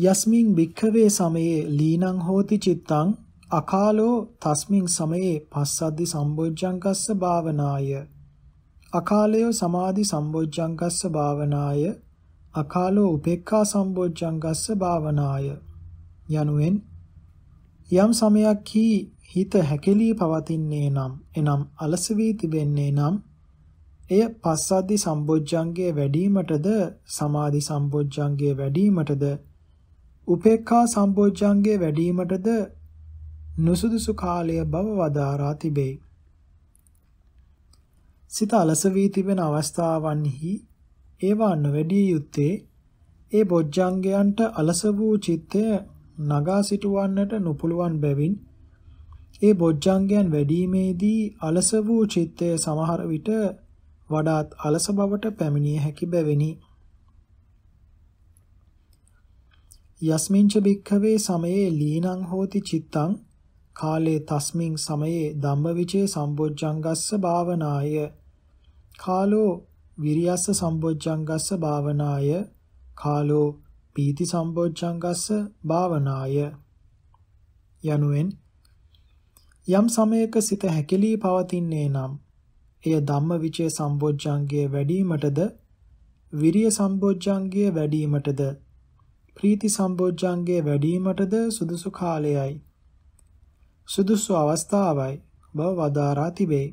යස්මින් භික්ඛවේ සමයේ ලීනං හෝති චිත්තං අකාලෝ තස්මින් සමයේ පස්සද්දි සම්බොජ්ජංගස්ස භාවනාය. අකාලය සමාධි සම්බොජ්ජංගස්ස භාවනාය. අකාලෝ උපේක්ඛා සම්බොජ්ජංගස්ස භාවනාය. යනුවෙන් යම් සමයක් හිත හැකලී පවතින්නේ නම් එනම් අලස වී තිබෙන්නේ නම් එය පස්සද්දි සම්බොජ්ජංගයේ වැඩිවීමටද සමාධි සම්බොජ්ජංගයේ වැඩිවීමටද උපේක්ඛා සම්බොජ්ජංගයේ වැඩිවීමටද නුසුදුසු කාලය බව වදාරා තිබේ. සිත අලස වී තිබෙන අවස්ථාවන්හි ඒවා නොවැඩිය යුත්තේ ඒ බොජ්ජංගයන්ට අලස වූ චිත්තය නගා සිටුවන්නට නොපුළුවන් බැවින් ඒ බොජ්ජංගයන් වැඩිීමේදී අලස වූ චිත්තය සමහර විට වඩාත් අලස බවට පැමිණිය හැකි බැවිනි. යස්මින්ච භික්ඛවේ සමයේ ලීනං හෝති චිත්තං කාලේ තස්මින් සමයේ ධම්මවිචේ සම්බොජ්ජංගස්ස භාවනාය. කාලෝ විරියස්ස සම්බොජ්ජංගස්ස භාවනාය. කාලෝ පීති සම්බොජ්ජංගස්ස භාවනාය. යනුවෙන් යම් සමයක සිත හැකිලී පවතින්නේ නම් එය ධම්මවිචේ සම්බොජ්ජංගයේ වැඩිවීමටද විරිය සම්බොජ්ජංගයේ වැඩිවීමටද ප්‍රීති සම්බොජ්ජංගයේ වැඩිවීමටද සුදුසු කාලයයි. සුදුසු අවස්ථාවයි බව වදාරා තිබේ.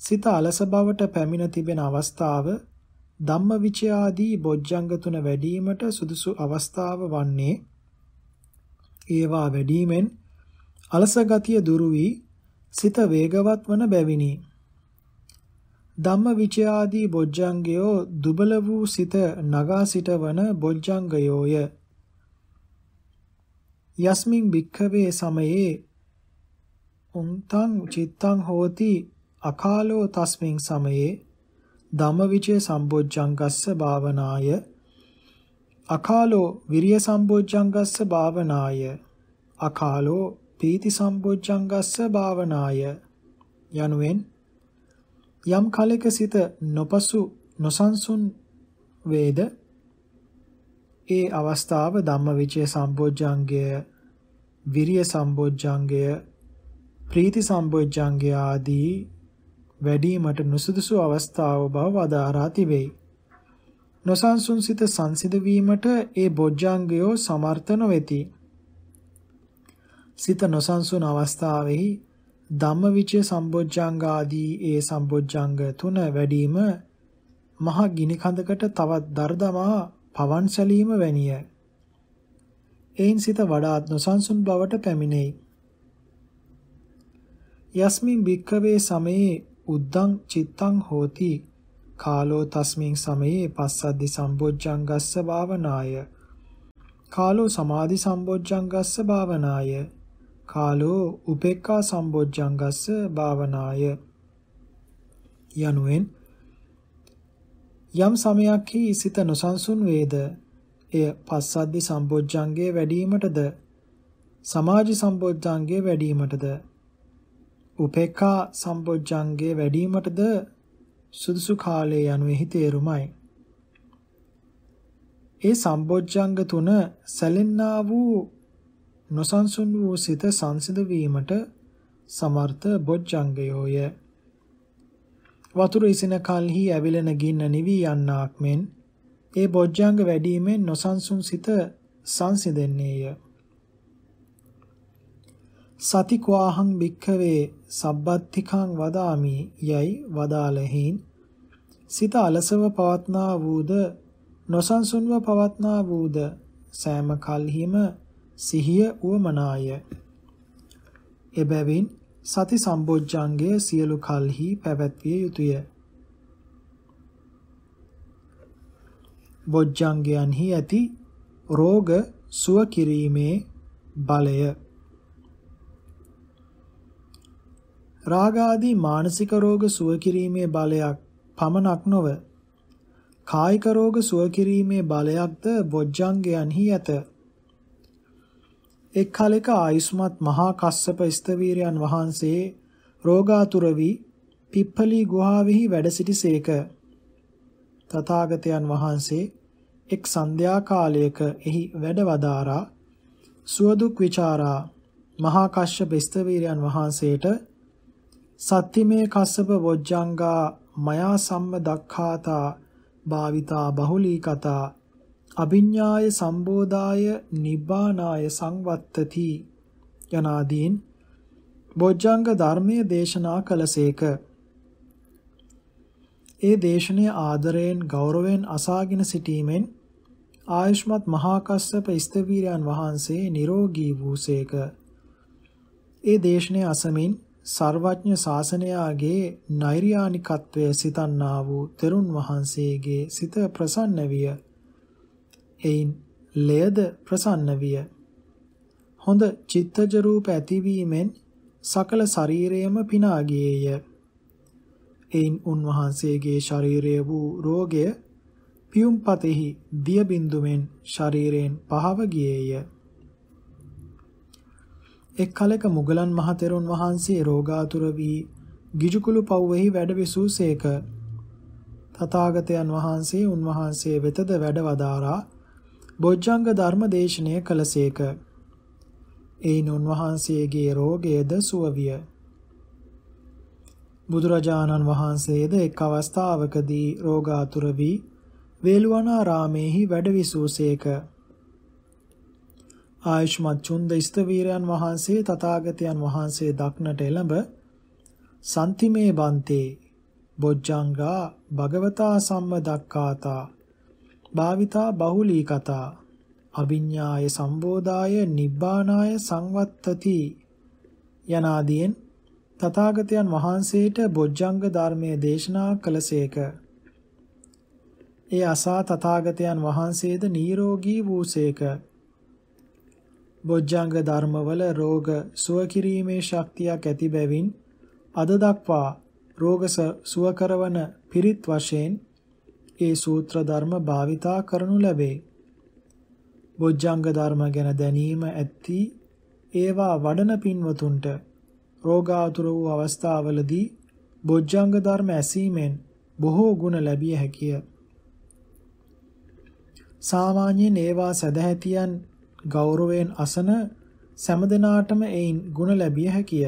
සිත අලස බවට පැමිණ තිබෙන අවස්ථාව ධම්මවිචය ආදී බොජ්ජංග තුන වැඩිවීමට සුදුසු අවස්ථාව වන්නේ. ඒවා වැඩිවීමෙන් අලස ගතිය දුරු වී සිත වේගවත් වන බැවිනි. ධම්මවිචය ආදී බොජ්ජංගයෝ දුබල වූ සිත නගා සිටවන බොජ්ජංගයෝය. යස්මින් භික්ඛවේ සමයේ උන්තං චිත්තං හෝති අකාලෝ තස්මින් සමයේ ධම්මවිචේ සම්බොජ්ජංගස්ස භාවනාය. අකාලෝ විරිය සම්බොජ්ජංගස්ස භාවනාය. අකාලෝ පීති සම්බොජ්ජංගස්ස භාවනාය. යනුවෙන් යම් කලක සිට නොපසු නොසන්සුන් වේද ඒ අවස්ථාව ධම්මවිචේ සම්බොජ්ජංගය විරිය සම්බොජ්ජංගය ප්‍රීති සම්බොජ්ජංගය ආදී වැඩිවීමට නුසුදුසු අවස්ථාව බව වදාරා තිබේ. නොසන්සුන් සිත සංසිඳ වීමට ඒ බොජ්ජංගයෝ සමර්ථ නොවේති. සිත නොසන්සුන් අවස්ථාවෙහි ධම්මවිචය සම්බොජ්ජංග ආදී ඒ සම්බොජ්ජංග තුන වැඩිම මහ ගිනි කඳකට තවත් දර්දමා පවන් සැලීම වැනිය. එයින් සිත වඩාත් නොසන්සුන් බවට පැමිණෙයි. යස්මින් භික්ඛවේ සමයේ උද්දං චිත්තං හෝති කාලෝ තස්මින් සමයේ පස්සද්දි සම්බොජ්ජංගස්ස භාවනාය කාලෝ සමාධි සම්බොජ්ජංගස්ස භාවනාය කාලෝ උපේක්ඛා සම්බොජ්ජංගස්ස භාවනාය. යනුවෙන් යම් සමයක්හි සිත නොසන්සුන් වේද? එය පස්සද්දි සම්බොජ්ජංගේ වැඩිවීමටද? සමාධි සම්බොජ්ජංගේ වැඩිවීමටද? උපේක්ඛා සම්බොජ්ජංගේ වැඩිවීමටද? සුදුසු කාලය යනුෙහි තේරුමයි. ඒ සම්බොජ්ජංග තුන සැලෙන්නා වූ නොසන්සුන් වූ සිත සංසිඳ වීමට සමර්ථ බොජ්ජංගයෝය. වතුර ඉසින කල්හි ඇවිලෙන ගින්න නිවි යන්නාක් මෙන් ඒ බොජ්ජංග වැඩිවීමෙන් නොසන්සුන් සිත සංසිඳෙන්නේය. සතික්වාහං භික්ඛවේ සබ්බත්තිකං වදාමි යයි වදාළෙහින් සිත අලසව පවත්නා වූද නොසන්සුන්ව පවත්නා වූද සෑම කල්හිම සිහිය උවමනාය එබැවින් සති සම්බොජ්ජංගය සියලු කල්හි පැවැත්විය යුතුය. බොජ්ජංගයන්හි ඇති රෝග සුව කිරීමේ බලය රාගාදී මානසික රෝග සුව කිරීමේ බලයක් පමණක් නොව කායික රෝග සුව කිරීමේ බලයක්ද බොජ්ජංගයන්හි ඇත. එක් කලෙක ආයුෂ්මත් මහා කස්සප ස්තවීරයන් වහන්සේ රෝගාතුර වී පිප්පලී ගුහාවෙහි වැඩ සිටිසේක. තථාගතයන් වහන්සේ එක් සන්ධ්‍යා කාලයක එහි වැඩ වදාරා සුවදුක් ਵਿਚාරා මහා කශ්‍යප ස්තවීරයන් වහන්සේට සත්තිමේ කස්සප වොජ්ජංගා මයා සම්ම දක්ඛාතා භාවිතා බහුලී කතා අභිඤ්ඤාය සම්බෝධාය නිබ්බානාය සංවත්තති යනාදීන් බොජ්ජංග ධර්මයේ දේශනා කළසේක. ඒ දේශනය ආදරයෙන් ගෞරවයෙන් අසාගෙන සිටීමෙන් ආයුෂ්මත් මහා කස්සප ස්තවීරයන් වහන්සේ නිරෝගී වූසේක. ඒ දේශනය අසමින් සර්වඥ ශාසනයාගේ නෛර්යානිකත්වය සිතන්නා වූ තෙරුන් වහන්සේගේ සිත ප්‍රසන්න විය. එයින් ලයද ප්‍රසන්න විය. හොඳ චිත්තජ රූප ඇතිවීමෙන් සකල ශරීරයම පිනා ගියේය. එයින් උන්වහන්සේගේ ශරීරය වූ රෝගය පියුම්පතෙහි දිය බින්දුවෙන් ශරීරයෙන් පහව ගියේය. එක් කලක මුගලන් මහතෙරුන් වහන්සේ රෝගාතුර වී ගිජුකුළු පව්වෙහි වැඩ විසූසේක. තථාගතයන් වහන්සේ උන්වහන්සේ වෙතද වැඩ වදාරා බොජ්ජංග ධර්ම දේශනය කළසේක. එයින් උන්වහන්සේගේ රෝගයද සුව විය. බුදුරජාණන් වහන්සේද එක් අවස්ථාවකදී රෝගාතුර වී වේළුවනාරාමේහි වැඩ විසූසේක. ආයුෂ්මත් චුන්ද ස්තවීරයන් වහන්සේ තථාගතයන් වහන්සේ දක්නට එළඹ සම්තිමේ බන්තේ බොජ්ජංගා භගවතා සම්මදක්කාතා භාවිතා බහුලී කතා අභිඤ්ඤාය සම්බෝධාය නිබ්බානාය සංවත්තති යනාදීන් තථාගතයන් වහන්සේට බොජ්ජංග ධර්මයේ දේශනා කළසේක. ඒ අසා තථාගතයන් වහන්සේද නිරෝගී වූසේක. බොජ්ජංග ධර්මවල රෝග සුව කිරීමේ ශක්තියක් ඇති බැවින් අද දක්වා රෝග සුව කරවන පිරිත් වශයෙන් ඒ සූත්‍ර ධර්ම භාවිතා කරනු ලැබේ. බොජ්ජංග ධර්ම ගැන දැනීම ඇති ඒවා වඩන පින්වතුන්ට රෝගාතුර වූ අවස්ථාවලදී බොජ්ජංග ධර්ම ඇසීමෙන් බොහෝ ගුණ ලැබිය හැකිය. සාමාන්‍යයෙන් ඒවා සදහැතියන් ගෞරවයෙන් අසන සෑම එයින් ගුණ ලැබිය හැකිය.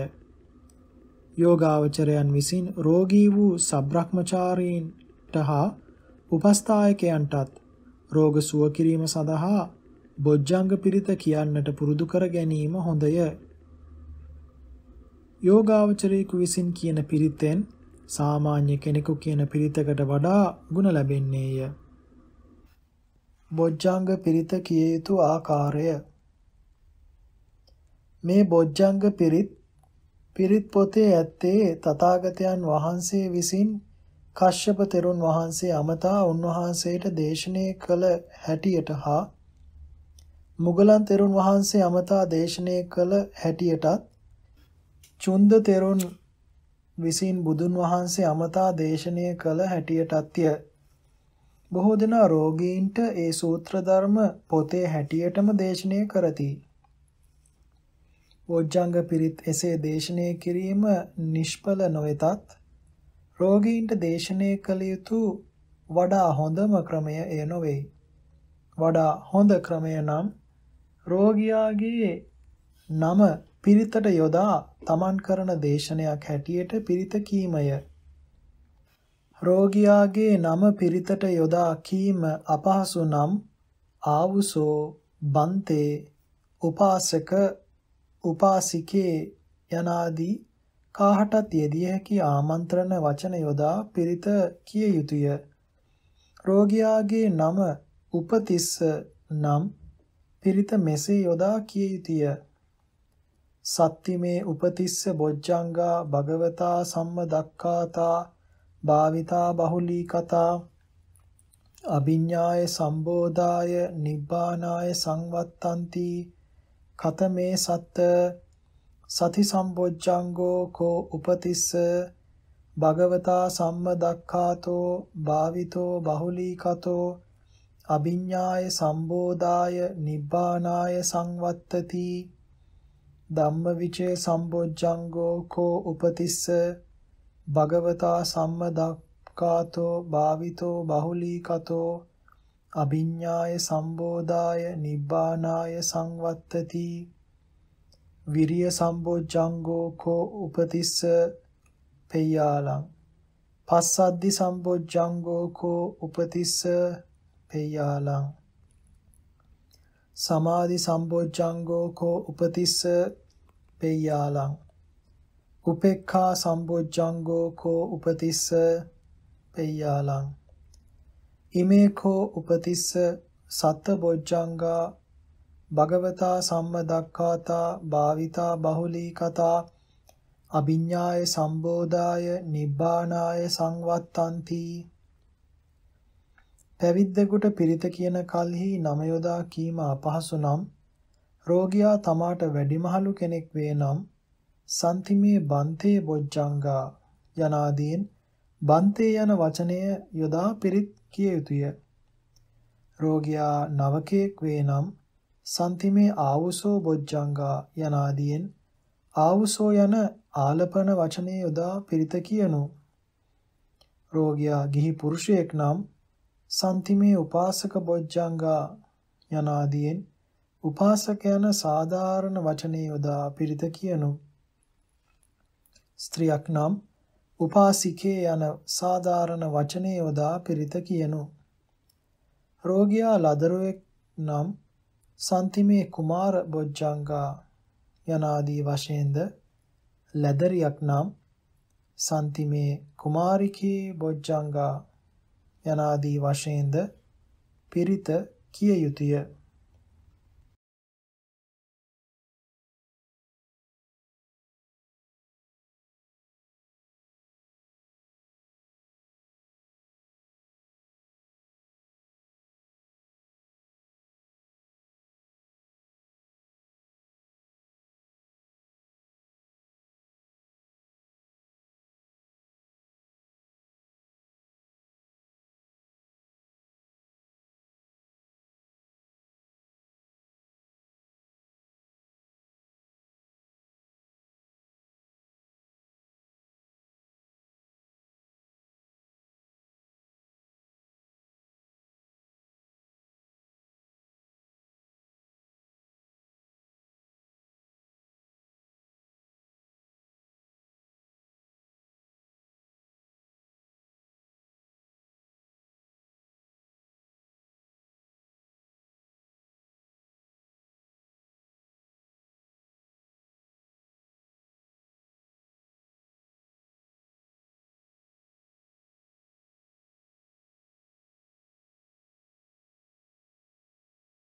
යෝගාවචරයන් විසින් රෝගී වූ සබ්‍රහ්මචාරීන්ට හා උපස්ථායකයන්ටත් රෝග සුව කිරීම සඳහා බොජ්ජංග පිරිත කියන්නට පුරුදු කර ගැනීම හොඳය. යෝගාවචරයෙකු විසින් කියන පිරිතෙන් සාමාන්‍ය කෙනෙකු කියන පිරිතකට වඩා ගුණ ලැබෙන්නේය. බොජ්ජංග පිරිත කිය යුතු ආකාරය මේ බොජ්ජංග පිරිත් පිරිත් පොතේ ඇත්තේ තථාගතයන් වහන්සේ විසින් කශ්‍යප තෙරුන් වහන්සේ අමතා උන්වහන්සේට දේශනේ කළ හැටියට හා මුගලන් තෙරුන් වහන්සේ අමතා දේශනේ කළ හැටියටත් චුන්ද තෙරුන් විසින් බුදුන් වහන්සේ අමතා දේශනය කළ හැටියටත්ය බොහෝ දෙනා රෝගීන්ට ඒ සූත්‍ර ධර්ම පොතේ හැටියටම දේශනය කරති. වොජ්ජංග පිරිත් එසේ දේශනය කිරීම නිෂ්ඵල නොවෙතත් රෝගීන්ට දේශනය කළ යුතු වඩා හොඳම ක්‍රමය එය නොවේ. වඩා හොඳ ක්‍රමය නම් රෝගියාගේ නම පිරිතට යොදා තමන් කරන දේශනයක් හැටියට පිරිත කීමය. රෝගියාගේ නම පිරිතට යොදා කීම අපහසු නම් ආවුසෝ බන්තේ උපාසක උපාසිකේ යනාදී කාහටත් යෙදිය හැකි ආමන්ත්‍රණ වචන යොදා පිරිත කිය යුතුය. රෝගියාගේ නම උපතිස්ස නම් පිරිත මෙසේ යොදා කිය යුතුය. සත්තිමේ උපතිස්ස බොජ්ජංගා භගවතා සම්මදක්ඛාතා භාවිතා බහුලී කතා අභිඤ්ඤාය සම්බෝධාය නිබ්බානාය සංවත්තಂತಿ කතමේ සත්ත සති සම්බොජ්ජංගෝ කෝ උපතිස්ස භගවතා සම්මදක්ඛාතෝ භාවිතෝ බහුලී කතෝ අභිඤ්ඤාය සම්බෝධාය නිබ්බානාය සංවත්තති ධම්මවිචේ සම්බොජ්ජංගෝ කෝ උපතිස්ස භගවතා සම්මදක්ඛාතෝ භාවිතෝ බහුලී කතෝ අභිඤ්ඤාය සම්බෝධාය නිබ්බානාය සංවත්තති විරිය සම්බොජ්ජංගෝ කෝ උපතිස්ස පෙය්‍යාලං. පස්සද්දි සම්බොජ්ජංගෝ කෝ උපතිස්ස පෙය්‍යාලං. සමාධි සම්බොජ්ජංගෝ කෝ උපතිස්ස පෙය්‍යාලං. උපේක්ඛා සම්බොජ්ජංගෝ කෝ උපතිස්ස පෙය්‍යාලං. ඉමේ කෝ උපතිස්ස සත්ත බොජ්ජංගා භගවතා සම්මදක්ඛාතා භාවිතා බහුලී කතා අභිඤ්ඤාය සම්බෝධාය නිබ්බානාය සංවත්තಂತಿ පැවිද්දෙකුට පිරිත කියන කල්හි නම යොදා කීම අපහසු නම් රෝගියා තමාට වැඩිමහලු කෙනෙක් වේ නම් සන්තිමේ බන්තේ බොජ්ජංගා යනාදීන් බන්තේ යන වචනය යොදා පිරිත් කිය යුතුය. රෝගියා නවකෙක් වේ නම් සන්තිමේ ආවුසෝ බොජ්ජංගා යනාදීන් ආවුසෝ යන ආලපන වචනය යොදා පිරිත කියනු. රෝගියා ගිහි පුරුෂයෙක් නම් සන්තිමේ උපාසක බොජ්ජංගා යනාදීන් උපාසක යන සාධාරණ වචනේ යොදා පිරිත කියනු. ස්ත්‍රියක් නම් උපාසිකේ යන සාධාරණ වචනේ යොදා පිරිත කියනු. රෝගියා ලදරුවෙක් නම් සන්තිමේ කුමාර බොජ්ජංගා යනාදී වශයෙන්ද ලැදරියක් නම් සන්තිමේ කුමාරිකී බොජ්ජංගා යනාදී වශයෙන්ද පිරිත කිය යුතුය.